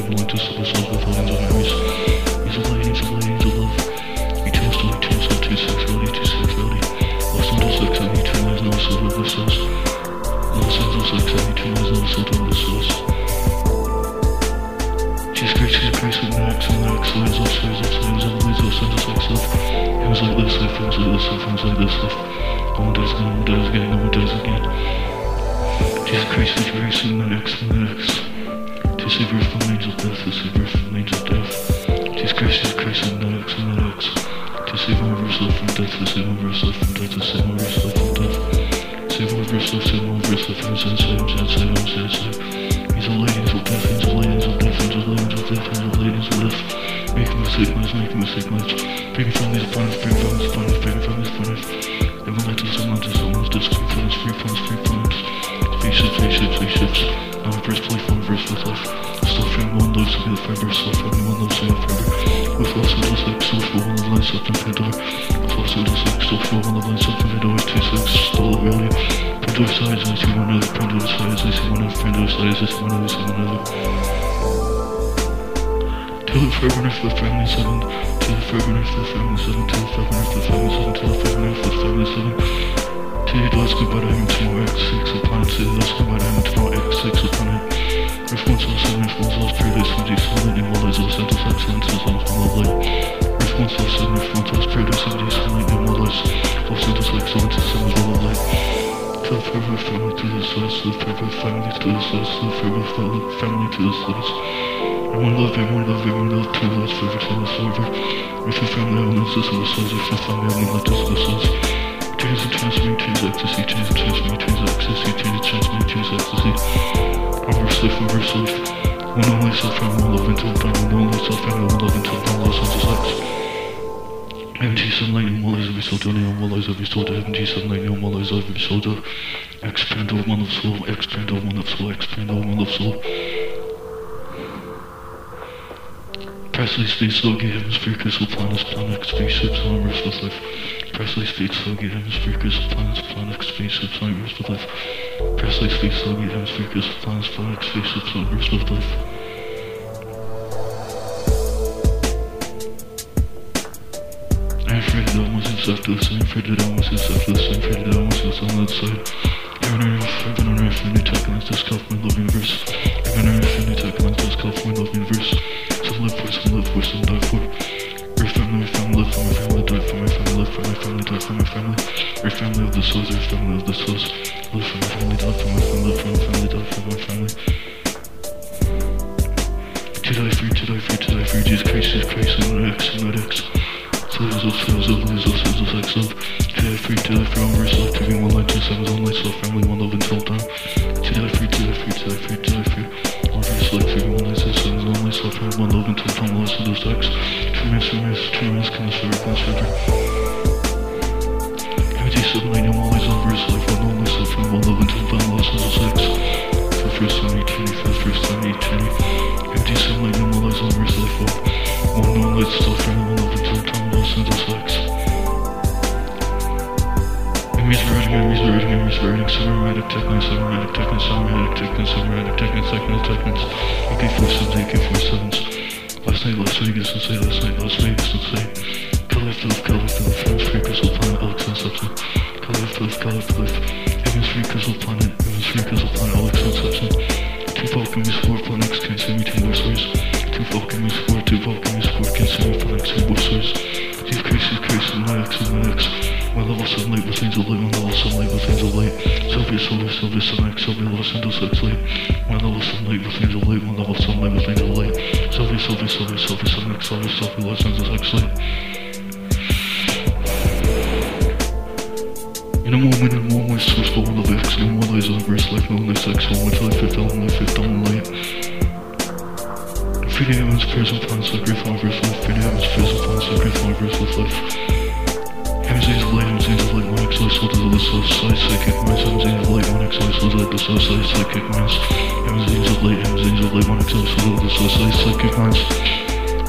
Speaker 1: of the Presley speeds Logie hemisphere, crystal planets, planet, spaceships, armors with life. Presley speeds Logie hemisphere, crystal planets, planet, spaceships, armors with life. Presley speeds Logie hemisphere, crystal planets, planet, spaceships, armors with life. I'm afraid that almost insectless, I'm afraid that almost insectless, I'm afraid that almost is on that side. Heaven on earth, heaven on earth, a new tech lens, this cup, my love universe. Heaven on earth, a new tech lens, this cup, my love universe. Some live for, some for, some die for. Earth family, family, live for my family, die for my family, live for my family, die for my family. Earth family of the souls, earth family of the souls. For my family, die for my family, live for my family, die for my family. To die free, to die free, to die free, Jesus Christ, Jesus Christ, and not X, and not X. Souls of souls of lose of of love. To die to die love, to be one light, two sevens, one light, self family, one love until time. To die free, to die free, to die free, to die free. To light, two sevens, one light, self family, one love until time, lost of those sex. True mass, true mass, true mass, consider, consider. Empty seven, I know all these on verse life, one only family, one love until time, lost of those sex. For the first time, eternity, for the first time, eternity. Empty seven, I know all these on verse life, one self family, one love until time, lost of those sex. Color color Philip, Hemisphere, Crystal Planet, Alex Inception. Color Philip, color Philip, Hemisphere, Crystal Planet, Hemisphere, Crystal Planet, Alex Inception. Two Falcons, four planets, can see me, more stories. Two Falcons, four, two Falcons, four, can see me, planets, two more stories. These crazy, crazy, my X, my X. My level 7 light with things of light, my level 7 light with things of light. Sylvia, Sylvia, Sylvia, 7X, Sylvia, Los Angeles X light. My level 7 light with things of light, my level 7 light with things of light. Sylvia, Sylvia, Sylvia, Sylvia, 7X, Sylvia, Sylvia, Los Angeles X light. In a moment, in a moment, source full of X, in one eyes on verse life, no life, X, one life, life, fifth element, life, fifth element, light. Infinity heavens, present, plan, sacrifice, verse life, infinity heavens, present, plan, sacrifice, verse life, life. Heavens angel light, heavens angel light, one X light, soul to the soul, side psychic minds, heavens angel light, one X light, soul to the soul, side psychic minds. Heavens angel light, heavens angel light, one X light, soul to the soul, side psychic minds.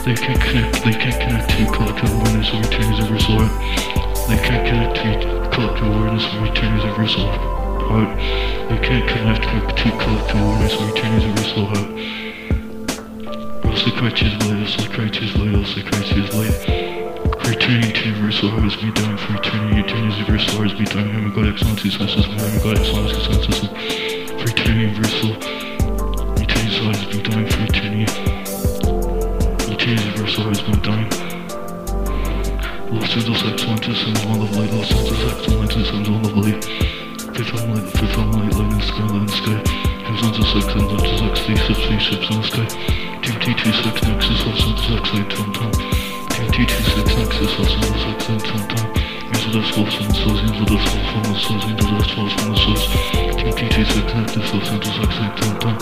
Speaker 1: They can't connect, they can't connect to collective awareness of eternity's universal art. They can't connect to collective awareness of eternity's universal art. They can't connect to collective awareness of eternity's universal art. Also Christ is light, also Christ is light, also Christ is light. For eternity to universal art is be done, for eternity, eternity's universal art is be done. Hammer God excellency senses, hammer God excellency senses. For eternity universal, eternity's art is be done, for eternity. Eternity's universal art is be done. Los Angeles excellence is one of light, Los Angeles excellence is one of light. Fifth on light, fifth on light, light in the sky, light in the sky. Heavens on the sex, heavens on the sex, spaceships, spaceships in the sky. TMT26 Nexus, Los Angeles excellent, tom tom. TMT26 Nexus, Los Angeles excellent, tom tom. Angel dust falls from the souls, angel dust falls from the souls, angel dust falls from the souls. TMT26 Nexus, Los Angeles excellent, tom tom.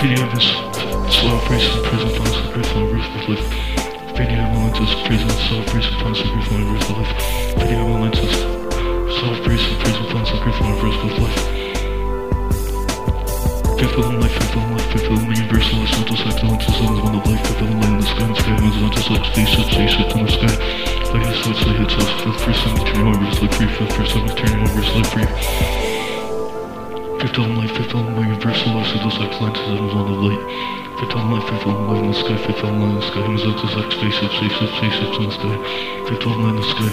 Speaker 1: Video heavens, slow operation, present plans, sacrifice, reverse with life. Video slow operation, plans, sacrifice, reverse with life. Video slow operation, present plans, sacrifice, reverse with life. Fifth element life, fifth element life, fifth element universal, essential sex, element systems, one of life, fifth element light in the sky, and sky, heavens, essential sex, spaceship, spaceship in the sky. Light hits us, light hits us, the first time eternal universe, life free, the first time eternal universe, life free. Element light, element light, universal, sex, light systems, one of light. Fifth element light, fifth element light in the sky, element light in the sky, heavens, essential sex, spaceship, spaceship, spaceships in the sky. Element light in the sky.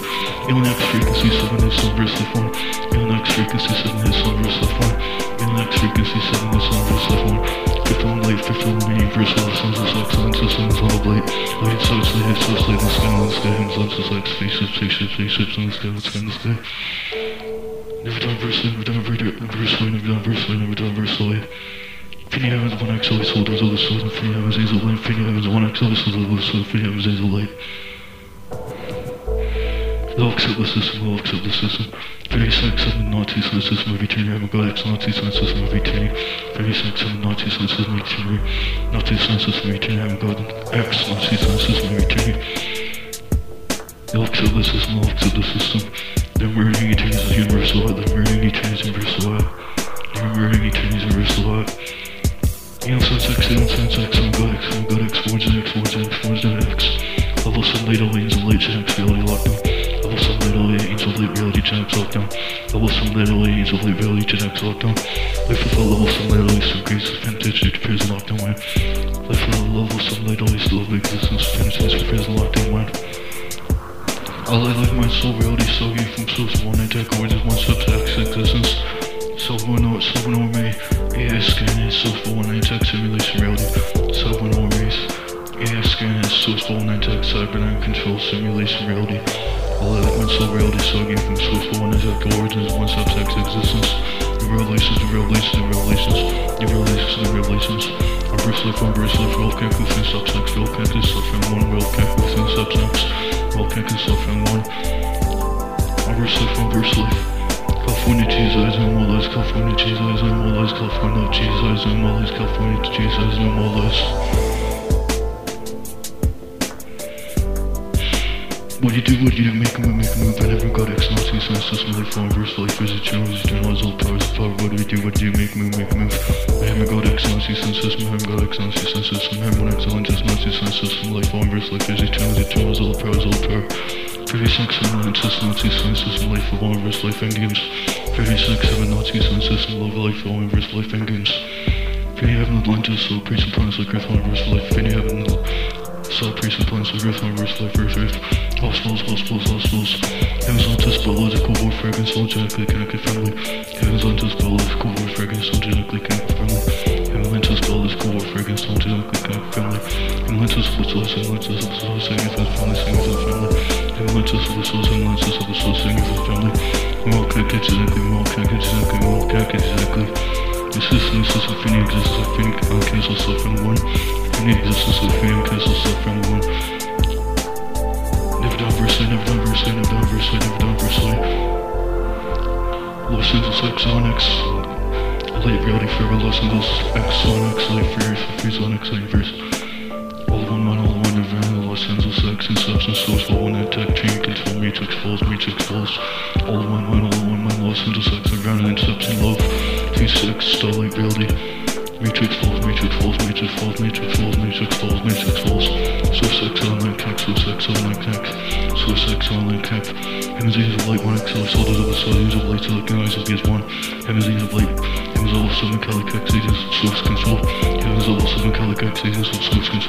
Speaker 1: Alien X frequency, seven hits on verse life one. Alien X frequency, seven hits on verse life one. Alien X frequency, seven hits on verse life one. Element light, fifth element universal, essential sex, excellence, systems, one of light. Light hits us, light hits us, light in the sky, in the sky, heavens, essential sex, spaceship, spaceship, spaceships in the sky, in the sky, the. Never done verse never done verse light, never done verse never done verse. Infinity heavens, one X, always soul, doors, always soul, infinity heavens, angel light, infinity heavens, one X, always soul, always soul, infinity heavens, angel light. They'll accept the system, they'll accept the system. 36, 7 Nazi sun system of eternity, I'm a god X Nazi system of eternity. 36, 7 Nazi system of eternity. Nazi sun system of eternity, I'm a god X Nazi system of eternity. They'll accept the system, they'll accept the system. They're murdering eternity's universal law, they're murdering eternity's universal law. They're murdering eternity's universal law. Eon Sense X, Eon Sense X, I'm God X, I'm God X, Forge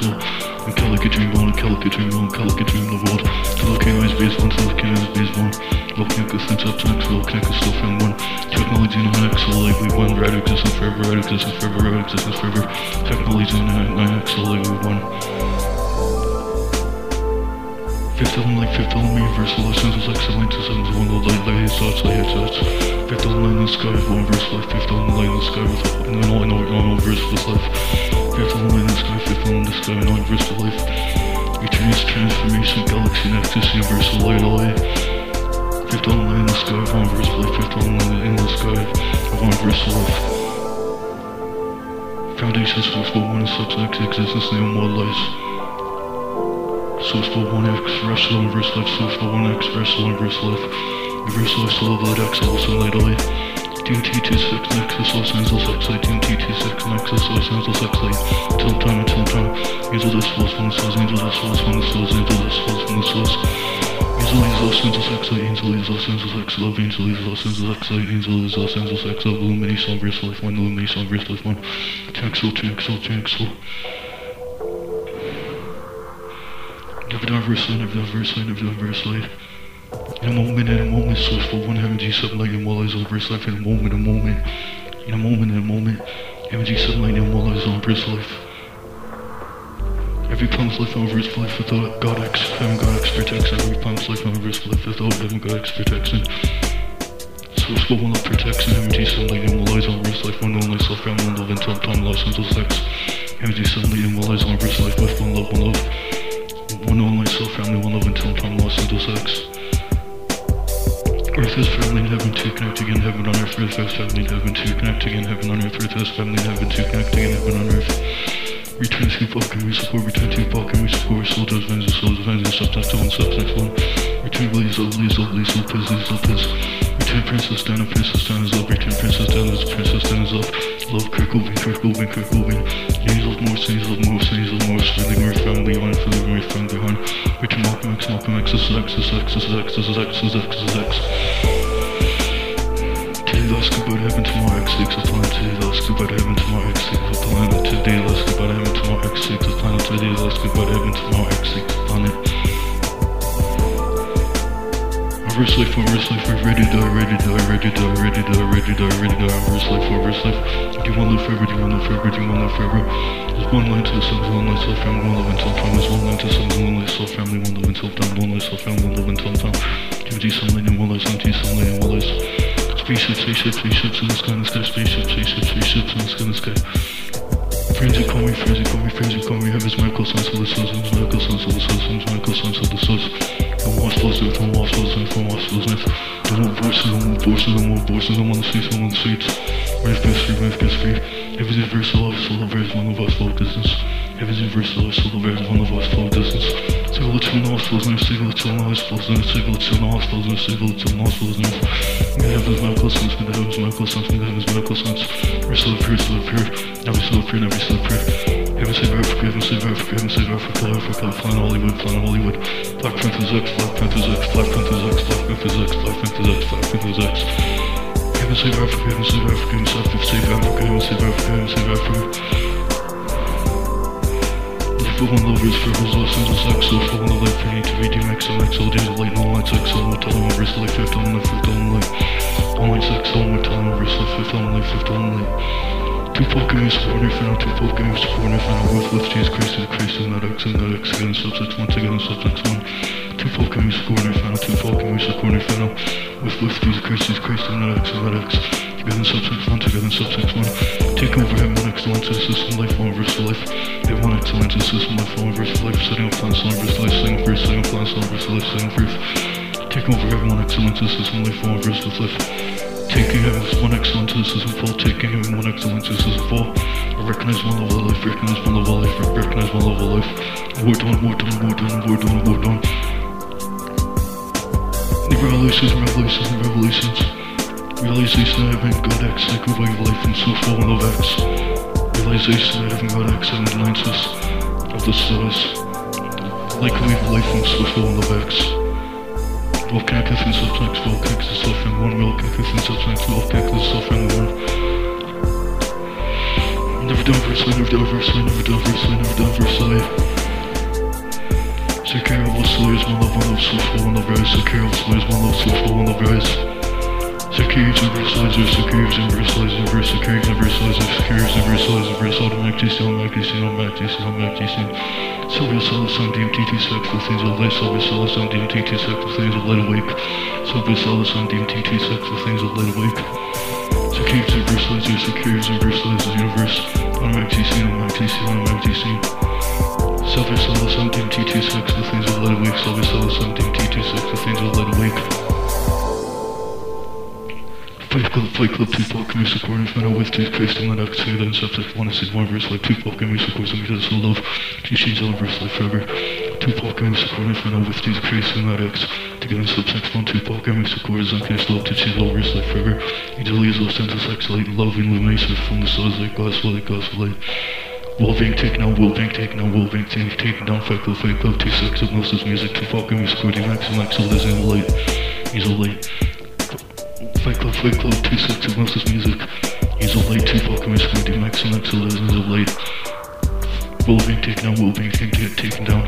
Speaker 1: of control. And calic a dream one, calic a dream one, calic a dream the world. Silicon eyes base one, silicon eyes base one. Looking at the sense up to next, looking at the stuff in one. Technology in the next, so like we one, right existence forever, right existence forever, right existence forever. Technology in the X, so like we one. Fifth element, like fifth element, universal essence, like to seven, one low light, light thoughts, light thoughts. Fifth element in the sky, one verse life. Fifth element in the sky with and then all in all, all verse with life. Element in the sky, fifth element in the sky, nine verse with life. Eternity's transformation, galaxy, nexus, universal light, light. Fifth element in the sky, one verse life. Fifth element in the sky, one verse life. Foundations for one subsex existence, no more lies. Source for one of verse life, source for one of verse life. Reverse life, of light, X, also light away. DMT26 Nexus, Los Angeles X light, DMT26 Nexus, Los Angeles X light. Till time, until time. Angel this falls from the source, angel this falls from the source, angel this falls from the source. Angel is Los Angeles X light, angel is Los Angeles X love, angel is Los Angeles X light, angel is Los Angeles X love, life, one life, one. Never never never. In a moment, in a moment, source for one heaven G7 light and while eyes on verse life in a moment, a moment. In a moment, in a moment. Heaven G7 light and while eyes on verse life. Every promise life on verse life without God X, heaven God X protection. Every promise life on verse life without heaven God X protection. Source for one love protection, heaven G7 light and while eyes on verse life, one only self found one love until time, Los Angeles X. Heaven G7 light and while eyes on verse life with one love, one love. One only self family, one love until time, Los Angeles X. Earth is family in heaven to connect again, heaven on earth, earth is family in heaven to connect again, heaven on earth, earth is family in heaven to connect again, heaven on earth. Return to fucking we support, return to fucking we support, soldiers, vengeance, soldiers, vengeance, subtext one, subtext one. Return oh Liz, oh Liz, Lopez, Liz, Lopez. Return Princess Diana, Princess Diana's up. Return Princess Diana's, Princess Diana's up. Love Kurt Cobain, Kurt Cobain, Kurt Cobain. Names of Morse, names of Morse, names of Morse. Feeling my family on, feeling my family on. Return Malcolm X, Malcolm X, is X, is X, is X, is X, this is X, this is X. About heaven tomorrow, X takes a planet. Today let's go about heaven tomorrow, X takes a planet. Today let's go about heaven tomorrow, X takes a planet. Today let's go about heaven tomorrow, X takes a planet. Reverse life, reverse life, we're ready to die, ready to die, ready to die, ready to die, ready to die, ready to die, reverse life, reverse life. Do you want to live forever, do you want to live forever, do you want to live forever? There's one line to the sun, one line to the family, one love until time. There's one line to the sun, one to the family, one love until time, one line to the family, one love until time. Do you sunlight and one life, do sunlight and one life. Spaceships, spaceships, spaceships in the sky, in the sky, spaceships, spaceships, spaceships in the sky, in the sky. Frenzy, call me, frenzy, call me, frenzy, call me. Heaven's miracle, sons of the source, heaven's miracle, sons of the source, heaven's miracle, sons of the source. Life, don't watch those life, don't watch those life. Don't want voices, don't want voices, don't want voices, don't want the streets, don't want the streets. Life gets free, life gets free. Universal, love, soul of earth, one of us, flow distance. Heaven's universal, love, soul of earth, one of us, flow distance. Single to nostrils, and single to nostrils, and a single to nostrils, and single to nostrils, and May heaven's medical sense, may the heaven's medical sense, may the heaven's medical sense. Every soul pure, soul pure, every soul pure, every soul pure. Heaven save Africa, heaven save Africa, heaven save Africa, Africa, flying Hollywood, flying Hollywood. Black Panthers X, Black Panthers X, Black Panthers X, Black Panthers X, Black Panthers X, Black Panthers X. Heaven save Africa, heaven save Africa, heaven save Africa, heaven save Africa, heaven save Africa. For one lovers, forever's lost in this X, so for one life, I need to redeem X, and X, all days of light, no lights, X, all my time, verse life, fifth on life, fifth on life. All lights, X, all my time, verse life, fifth on life, fifth on life. Two Pokemon support if now, two Pokemon support if now, with with Jesus Christ to the Christ and that X and that X again, subject one together, subject one. Two Pokemon support if now, two Pokemon support if now, with with Jesus Christ to the Christ and that X Together subject one, together subject one. Take over heaven, excellence, system, life, one verse life. Heaven, excellence, system, life, one verse life. Setting up plans, one verse life, setting first, setting up plans, one verse life, setting first. Take over heaven, excellence, system, life, one verse life. Taking heaven's one excellence, this isn't full. Taking heaven one excellence, this isn't full. I recognize one level of life, recognize one level of life, recognize one level of life. War done, war done, war done, war done, war done. The revelations, revelations, revelations. Realization that heaven God X, a way of life and so full of X. Realization that heaven God X and Atlantis of the stars. Like wave life and so full of X. Volcanic and substance, volcanic is suffering one, volcanic and substance, volcanic is suffering one. Never done versely, never done versely, never done versely, never done versely. Secure all slaves, my love, my love, so full on the rise. Secure of slaves, my love, so full on the rise. Securities and versalizer, securities and versalizer, verse securities and versalizer, securities and automatic DC, automatic DC, automatic DC. Silver Sun DMT2 sex with things of light, Silver Sun DMT2 sex with things of light awake. Silver Sun DMT2 sex with things of light awake. Securities and versalizer, securities and versalizer, universe. Automatic DC, automatic DC, automatic DC. Silver Sun DMT2 sex with things of light awake, Silver Sun DMT2 sex with things of light awake. Fight Club, Fight Club, Tupac, can we support if I with two Christ and Lennox, say then subject one is one verse like Tupac, can we support some because of love, sheets on verse like forever. Tupac, can we support if I with two Christ and Lennox, together subject one Tupac, we support as uncast love, sheets on verse like forever. Easily as low sense of sex, light, love, illumination from the stars like gospel, like gospel light. Wolfing take now, Wolfing take now, Wolfing take, taking down Fight Club, Fight Club, two sex hypnosis music, Tupac, can we support Max and Max, all this in light. He's a light. Fight Club, Fight Club, two six hypnosis music. He's a light, two fucking risky, D Max and X is a light. World being taken down, world being taken, taken down.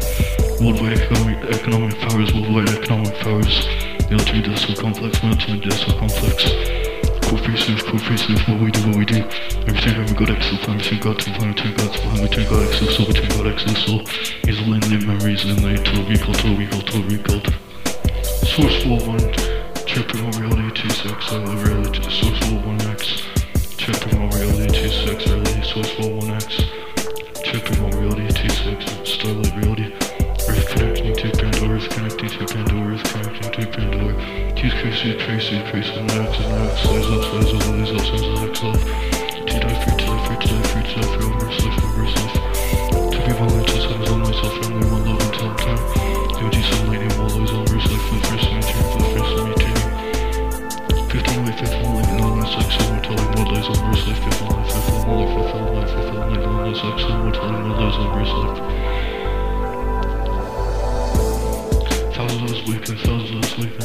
Speaker 1: Worldwide economic, economic powers, worldwide economic powers. Military industrial complex, military industrial complex. Corporations, corporations, what we do, what we do. Everything having God X, plan, everything God to plan, everything God to plan, everything God X, soul, everything God X, soul. He's a land, live memories, and light, to recall, to recall, to recall. Source 4 1. Tripping on reality 26, I live reality, sourceful 1x. Tripping on reality 26, reality, sourceful 1x. Tripping on reality 26, starlight reality. Earth connecting to Pandora, Earth connecting to Pandora, Earth connecting to Pandora. T's crazy, crazy, crazy, and X, and X, lies up, lies up, lies up, lies up, lies up. T die free, T die free, T die free, T die free, over self, over self. To be one life, to sum on myself, family, one love until I'm done. UG7. On verse life, fifth. Thousands of thousands of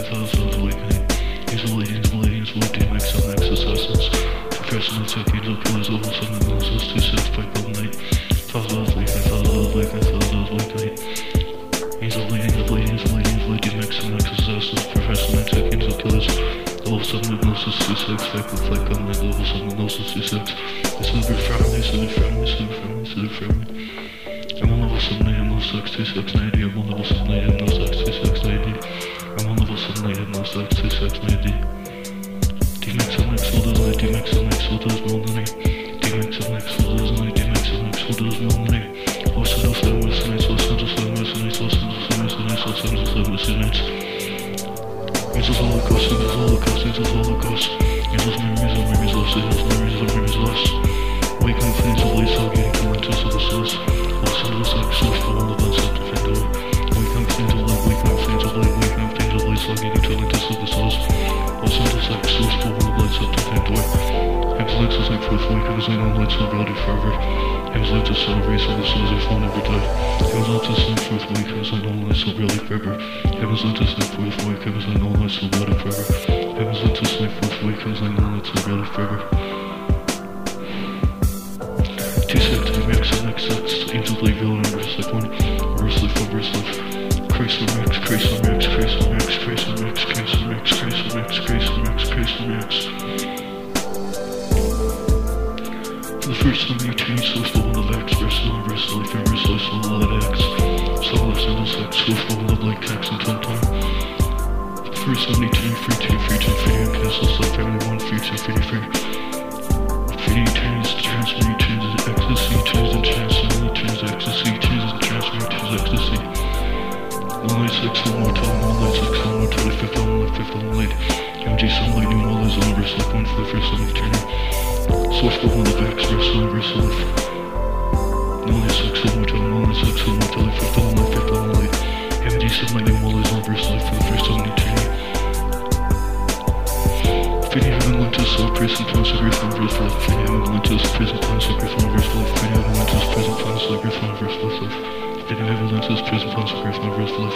Speaker 1: prison, plans, sacrifice, on verse life.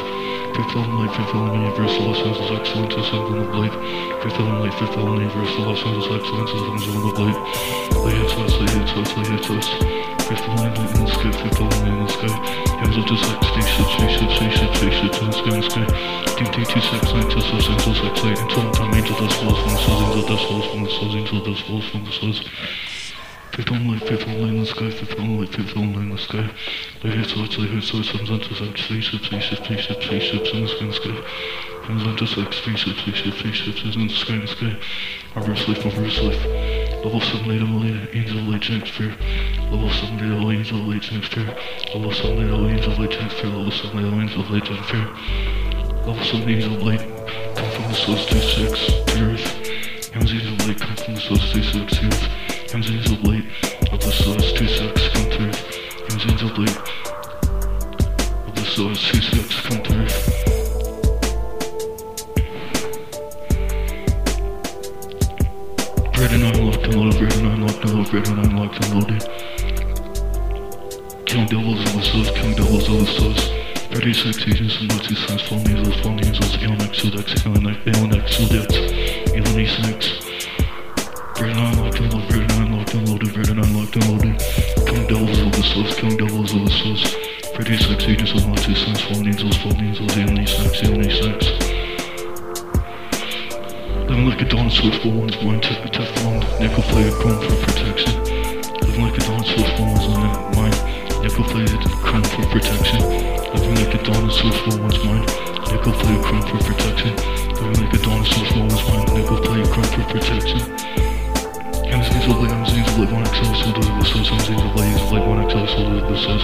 Speaker 1: Fifth light, fifth element Angeles excellence, assemble of light. Fifth light, fifth element universal, Los Angeles excellence, assemble of light. Lay hits us, lay hits us, lay hits us. Fifth light in the sky, fifth element light in the sky. Hands up to sex, spaceships, spaceships, spaceships, spaceships in the sky, in the sky. DMT sex, to Los Angeles X light. Until time, angel dust falls from the angel dust falls from the angel dust falls from the. Fifth on light, fifth on light in the sky, fifth on light, fifth on light in the sky. Lay hits us, lay hits us, comes onto sex, spaceships, spaceships, spaceships, spaceships in the sky, in the sky. Comes onto sex, spaceships, spaceships, spaceships in the sky, in the sky. Reverse life, reverse life. Level 7 later, later, angel Jack's fear. Level 7 later, angel Jack's fear. Level 7 later, angel Jack's fear. Level 7 later, angel Jack's fear. Level 7 angel light, come from the source to 6 earth. Heaven's angel light, come from the source to 6 earth. Heaven's angel light, of the source to 6 come earth. Heaven's angel light, of the source to 6 come earth. Bread and unlocked and loaded, bread and unlocked and loaded, bread and unlocked and loaded. Killing devils of the souls, killing devils of the souls. 36 agents and multi sons, fall nasals, fall nasals, alien exodex, alien alien exodex, alien E6. Bread and unlocked and loaded, bread and unlocked and loaded, bread and unlocked and loaded. Killing devils of the souls, killing devils of the souls. 36 agents and multi sons, fall nasals, fall nasals, alien E6, alien E6. Living like a dawn for one's mind, tech Teflon, nickel plated chrome for protection. Living like a dawn for one's mind, nickel plated chrome for protection. Living like a dawn for one's mind, nickel plated chrome for protection. Living like a dawn for one's mind, nickel plated chrome for protection. Of light, Hamzines of light, one XL, soul of the of light, is light, one XL, soul of the source.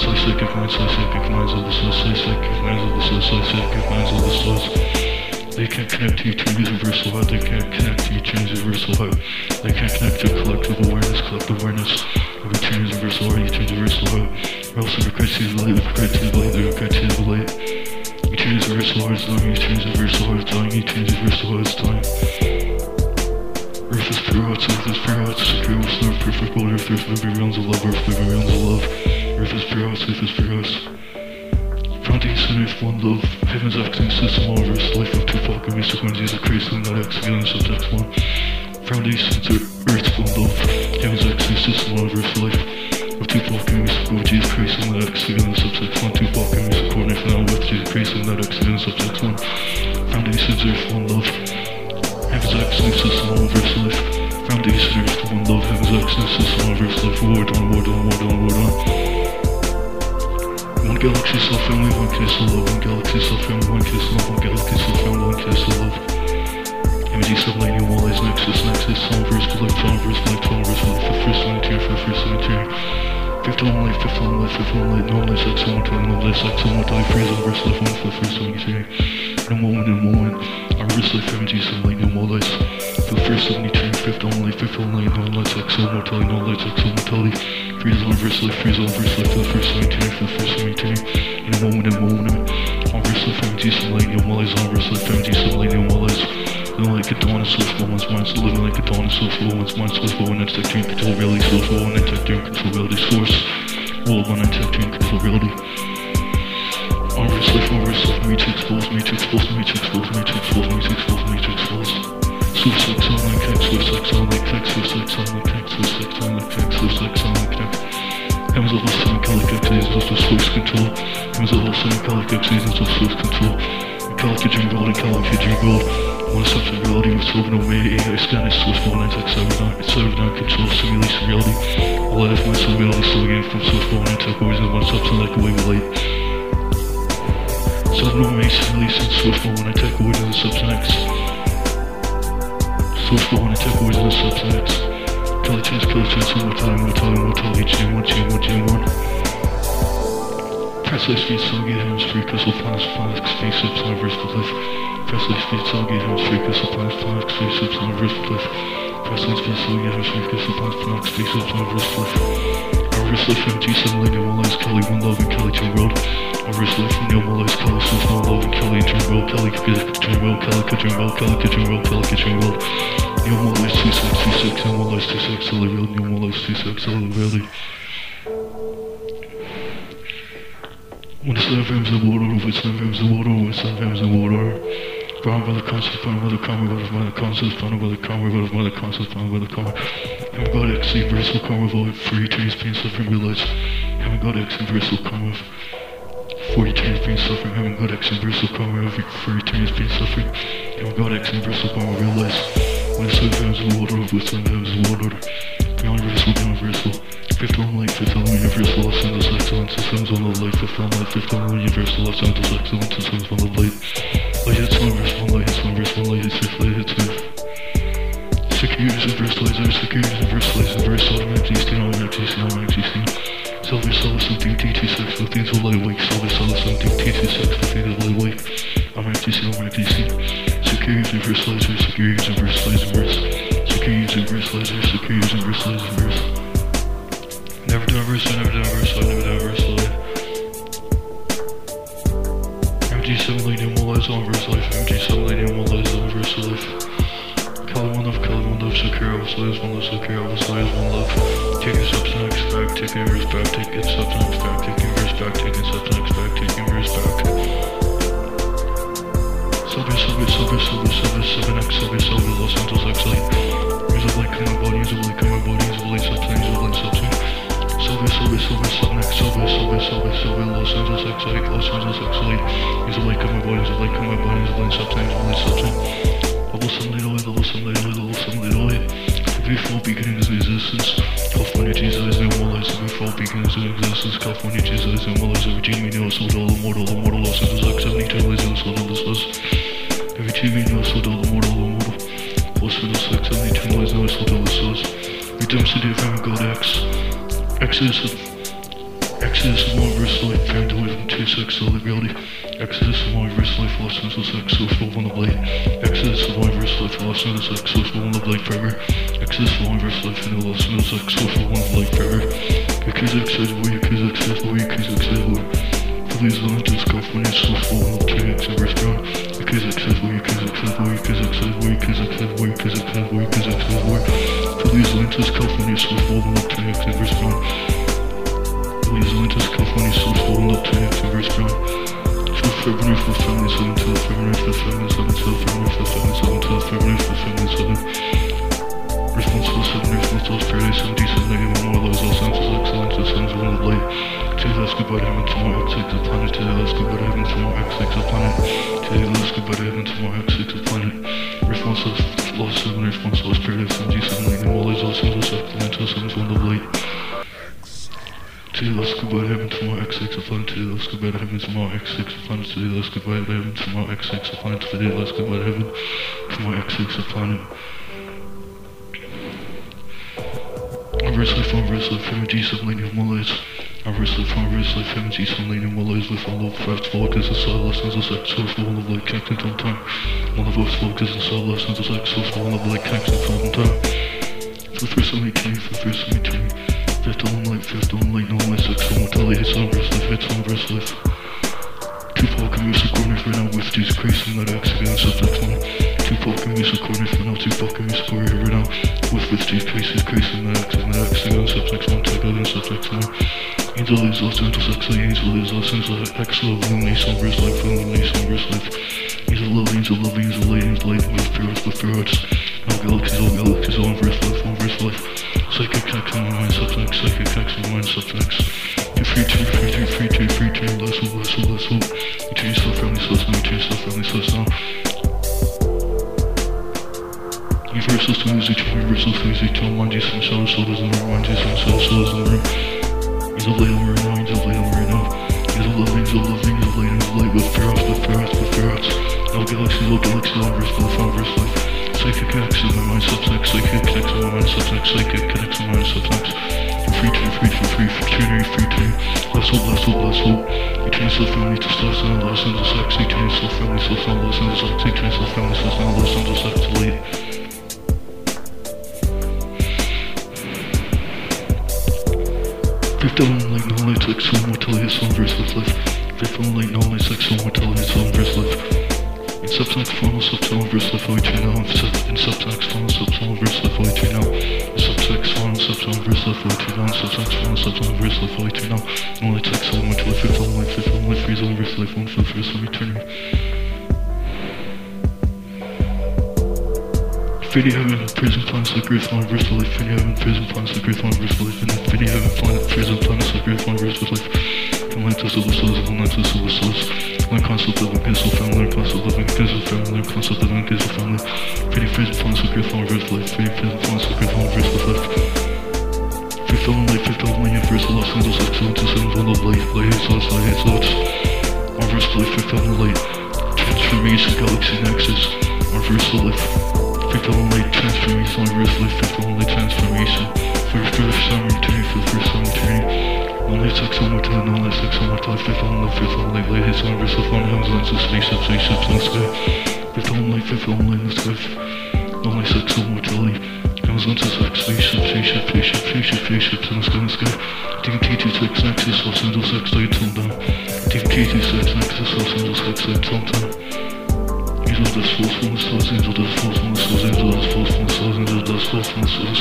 Speaker 1: Slice psychic minds, slice psychic minds of the source, slice psychic minds of the source, slice psychic minds of the source. They can't connect to each universal heart. They can't connect to each universal heart. They can't connect to collective awareness, collective awareness of each universal heart, each universal heart. Or else the Christ is light, the Christ is light, the Christ is light. Eternity's reversal heart is dying, eternity's reversal heart is dying, eternity's reversal heart is dying. Earth is pure hearts, earth is pure with love, perfect world, earth, earth, realms of love, earth, realms of love. Earth is pure hearts, earth is pure. Foundation earth, one love, heaven's acting system, all verse, life of Tupac, and music when Jesus Christ, and X, feeling subtext one. Foundations are earth, one love, heaven's acting system, all verse, life of Tupac, and music with Jesus Christ, and X, feeling subtext one. Tupac, and music coordinate now with Jesus Christ, and X, feeling subtext one. Foundations earth, one love. Heaven's excellence is all verse life. Foundation earth, one love. Heaven's excellence is all verse life. War done, war done, war done, war done. One galaxy, self family, one kiss of love. One galaxy, self family, one kiss of love. One galaxy, self family, one kiss of love. MD sublanium, all eyes, nexus, nexus, all verse life, all verse life, all verse life. The first cemetery, for the first cemetery. Fifth one life, fifth one life, fifth one life, no life, sex, one time, no life, sex, one die, freeze, all verse life, one for first cemetery. In a moment, in a moment, wrist life, MD sublanium, all eyes. For the first 72, fifth only, fifth only, no lights, XL mortality, no lights, XL mortality. Freeze on verse life, freeze on verse life, the first 72, for the first 72. In a moment, in a moment, on verse life, MD sublanium, all eyes, on verse life, MD sublanium, all eyes. Living like a dawn of source, woman's mind, living like a dawn of source, woman's mind, source, woman, and tech, dream, control reality, source, woman, and tech, dream, control reality, source. World, one, and tech, dream, control reality. Me to expose, me to expose, me to expose, me to expose, me to expose. Swift sex on like X, swift sex on like X, swift sex on like X, swift sex on like X, swift sex on like X. Heavens of all seven calic X of Swift control. Heavens of all seven calic X of Swift control. Calic dream world and calic dream world. One substance reality with silver no AI scan X server nine server nine control simulation reality. All life my soul reality still again from and tech always in one substance like a wave of light. Simulation Swift one and tech always in the substance X. Swift one and tech always in the X. Kill a chance, kill a chance, one more time, one more time, one more time, GM1, GM1, GM1. Press light speed, so get him free, crystal planets, planets, spaceships, on verse for life. Press light speed, so get him free, crystal planets, planets, spaceships, on verse for life. Press light speed, so get him free, crystal planets, planets, spaceships, on verse for life. Our verse life, MG7, Lady, One Lives, Kelly, One Love, and Kelly, Dream World. Our verse life, Neil, One Lives, Kelly, Swift, One Love, and Kelly, Dream World, Kelly, Dream World, Kelly, Dream World, Kelly, Dream World, Kelly, Dream World. Neil, One Lives, 2 6, 2 6, and One Lives, 2 6, Kelly, Real, Neil, One Lives, 2 6, Kelly, Really. When the sun frames the water, when the sun frames the water, when the sun frames the water. Bound by the concept, bound by the bound by the concept, bound by the bound by the concept, bound by the karma. Heaven God X, universal karma, void, free trees, pain, suffering, realize. Heaven God X, universal karma, for eternity, pain, suffering. Heaven God X, universal karma, for eternity, pain, suffering. Heaven God X, universal karma, realize. When the sun frames the when the sun frames the water. Beyond universal, beyond universal. Fifth on light, fifth on universal, Los Angeles excellence, systems on the light, fifth on light, fifth on universal, Los Angeles excellence, systems on the light. Light hits one verse, one light hits one verse, one light hits fifth, light hits fifth. Securities and verse laser, securities and verse laser, verse automatic GC, automatic GC, automatic GC. Silver solid something T26 with things of lightweight, silver solid something T26 with things of lightweight. Automatic GC, automatic GC. Securities and verse laser, securities and verse laser, verse. Securities and verse laser, securities and verse laser, verse. Never done verse, I never done verse, I never done verse life. MG7 lady one lives on verse life, MG7 lady one lives on verse life. One love, Kelly one love, Sakura was lives, one love, was lives, one love. Taking taking verse back, taking substance back, taking verse back, taking substance back, taking verse back. Silver, silver, silver, silver, silver, seven X, silver, silver, Los Angeles light. Use of light, come on, body, use of light, come on, body, use of light, substance, use of light, substance. Silver, silver, silver, seven X, silver, silver, silver, silver, Los Angeles light, Los Angeles light. Use of light, come on, body, use of light, come on, body, use of light, substance, use of light, substance. Sunlight oil. Every fall beginnings of existence. California Jesus and all lies. Fall beginnings of existence. California Jesus and all lies. Every gene we know, sold all immortal, immortal, Los Angeles X, seven eternalizing, sold all this was. Every gene we know, sold all immortal, immortal. Los Angeles X, seven eternalizing, sold all this was. Redemption of God X. Exodus of Exodus of one verse life, from two sex, solid reality. Exodus of one verse life, Los Angeles X, so full on the blade. Exodus of one verse life, Los Angeles X, so full on the blade forever. Exodus of one verse life, and Los Angeles X, so full on the blade forever. Yakuza X says, we Yakuza X says, we Yakuza X says, we. Police on this California source full of TX and restaurant. Because it says where, because it says where, because it says where, because it says where, because it says where, because it says where. Police on this California source full of TX and restaurant. Police on this California source full of TX and restaurant. To the February for family seven, February for family seven, February for family seven, February for family seven. Responsible seven, responsible lows, all senses, excellence, the sons of one of light. To the let's go by heaven, to more X6 the planet, to the let's go by heaven, to more X6 the planet. To the let's go by heaven, to more X6 the planet. Lost seven, responsible all of light. To the let's go by heaven, to more X6 the planet, to the let's go by heaven, to more X6 the planet, to the let's go by heaven, to more X6 the planet, to the let's go by heaven, to more X6 the planet. Reverse life on reverse life, energy, sublingual molars. Reverse life on reverse life, energy, sublingual molars with all of fast focus and saw lessons of sex, so full of like cactus on time. All of us focus and saw lessons of sex, so full of like cactus on time. For the first time, came for the first time, came. Fifth on light, fifth on light, no my sex, so mortality, hits on reverse life, hits on reverse life. Two fucking music corners right now with these crazy that accident subject one. Two fucking music corners right now, two fucking music corners right now with with these cases crazy that accident accident subject one, tag other subject one. Angel is lost into sex, angel is lost into X love, lonely, somber's life, lonely, somber's life. Angel love, angel love, angel light, angel light, with spirits, with spirits. All galaxies, all galaxies, all verse life, all verse life. Psychic in my mind, subtext, psychic in my mind, subtext. Two, free, two, free, two, free, two, free, two, less hope, less hope, less hope. You change yourself, family, source now, you change yourself, family, source now. Universal to music, universal to music, to mind you soul, soul is in the room, mind you soul, soul is in the room. He's a light on right now, he's a light on right now. He's a love, he's a love, he's a light, he's a light with ferrets, with ferrets, with ferrets. All galaxies, all galaxies, all verse all verse life. Psychic X in my mind, subtext, psychic X in my mind, subtext, psychic X in my mind, subtext. Free to, free to, free, to, free to. Less hope, less hope, less hope. Yourself family to stars and lessons of sex. Turn yourself family, so sound lessons of sex. Turn yourself family, so sound lessons of sex. Late. Fifth element, like no light, sex, soul, mortality, soul, with life. Fifth element, like no light, sex, soul, mortality, soul, verse life. In subtext, final subtotal, verse life, all you now. In subtext, final subtotal, verse life, all you now. In subtext, final subtotal, verse life, all you now. In subtext, final subtotal, verse life, all you now. No light, sex, soul, mortality, fifth element, fifth element, freeze, all verse life, one fifth, verse of eternity. Infinity heaven, prison planets like Earth, one verse life. Infinity heaven, prison planets like Earth, one verse life. Infinity heaven, planet, prison planets like Earth, one verse life. Atlantis of the souls, Atlantis of the souls. Learn concept of Gizzle family, concept of Gizzle family, concept of Gizzle family. Infinity prison planets like Earth, one verse life. Infinity prison planets like Earth, one verse life. Fifth element light, fifth element universe, Los Angeles, excellence, excellence, one of light, light, hates lots, light, hates lots. One verse life, fifth element light. Transformation, galaxy nexus, one verse life. Fifth element light transformation, one verse life, fifth element light transformation. For the first time eternity, for the first time eternity. Light sex, more time, one light sex, more time, fifth element light, fifth element light, light hits one verse life, one heavens, lenses, spaceship, spaceships in the sky. Fifth element light, fifth element light in the sky. One light sex, one mortality. Heavens, lenses, sex, spaceship, spaceship, spaceship, spaceship, spaceships in the sky, in the sky. DMT2 sex, nexus, Los Angeles sex, light, till down. DMT2 sex, nexus, Los Angeles sex, light, till down. Angel dust falls from the stars, angel dust falls from the stars, angel dust falls from the stars, angel dust falls from the stars.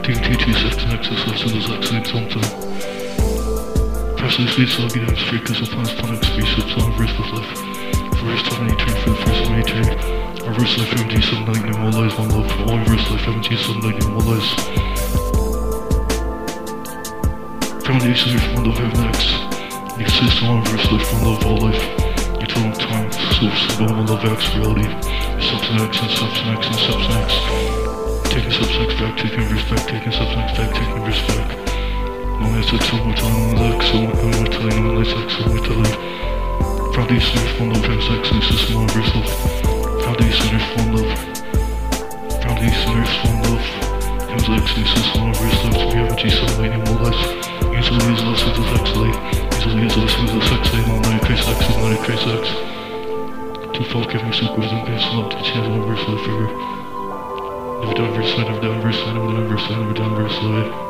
Speaker 1: DMT2 sex, nexus, Los Angeles sex, light, till down. Personally, space, I'll get out straight, cause the planets, planets, spaceships, on verse with life. First time you turn for the first time you turn. Reverse life, MG, some night, new, all lies, one love. All life, MG, some night, new, all lies. Foundation of one love, heaven X. Exist on reverse life, one love, all life. Eternal time, source, one love, X, reality. Substance and substance and substance. Taking substance back, taking respect, taking substance back, taking respect. No less X, so much time, no less X, so much time, no less X, so much time. Foundation of one love, heaven X, and system on reverse love. Foundation of one love. Foundation of one love. Heaven's X, and on reverse love. To be able to see something more or less. Easily is less into sex late. Easily is less into sex late. No, not a crazy X, not a crazy X. Too far, give me some wisdom, give some love to chance on reverse love figure. Never done verse never done verse never done verse side, never done verse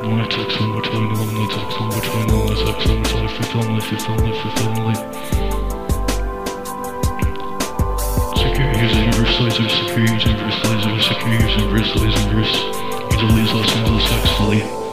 Speaker 1: one attack, so much time, one attack, so much time, one attack, so much life, it's on life, it's on life, it's on life. Secure, use inverse laser, is use inverse laser, secure, use inverse laser, inverse. Use a laser, single sex, fully.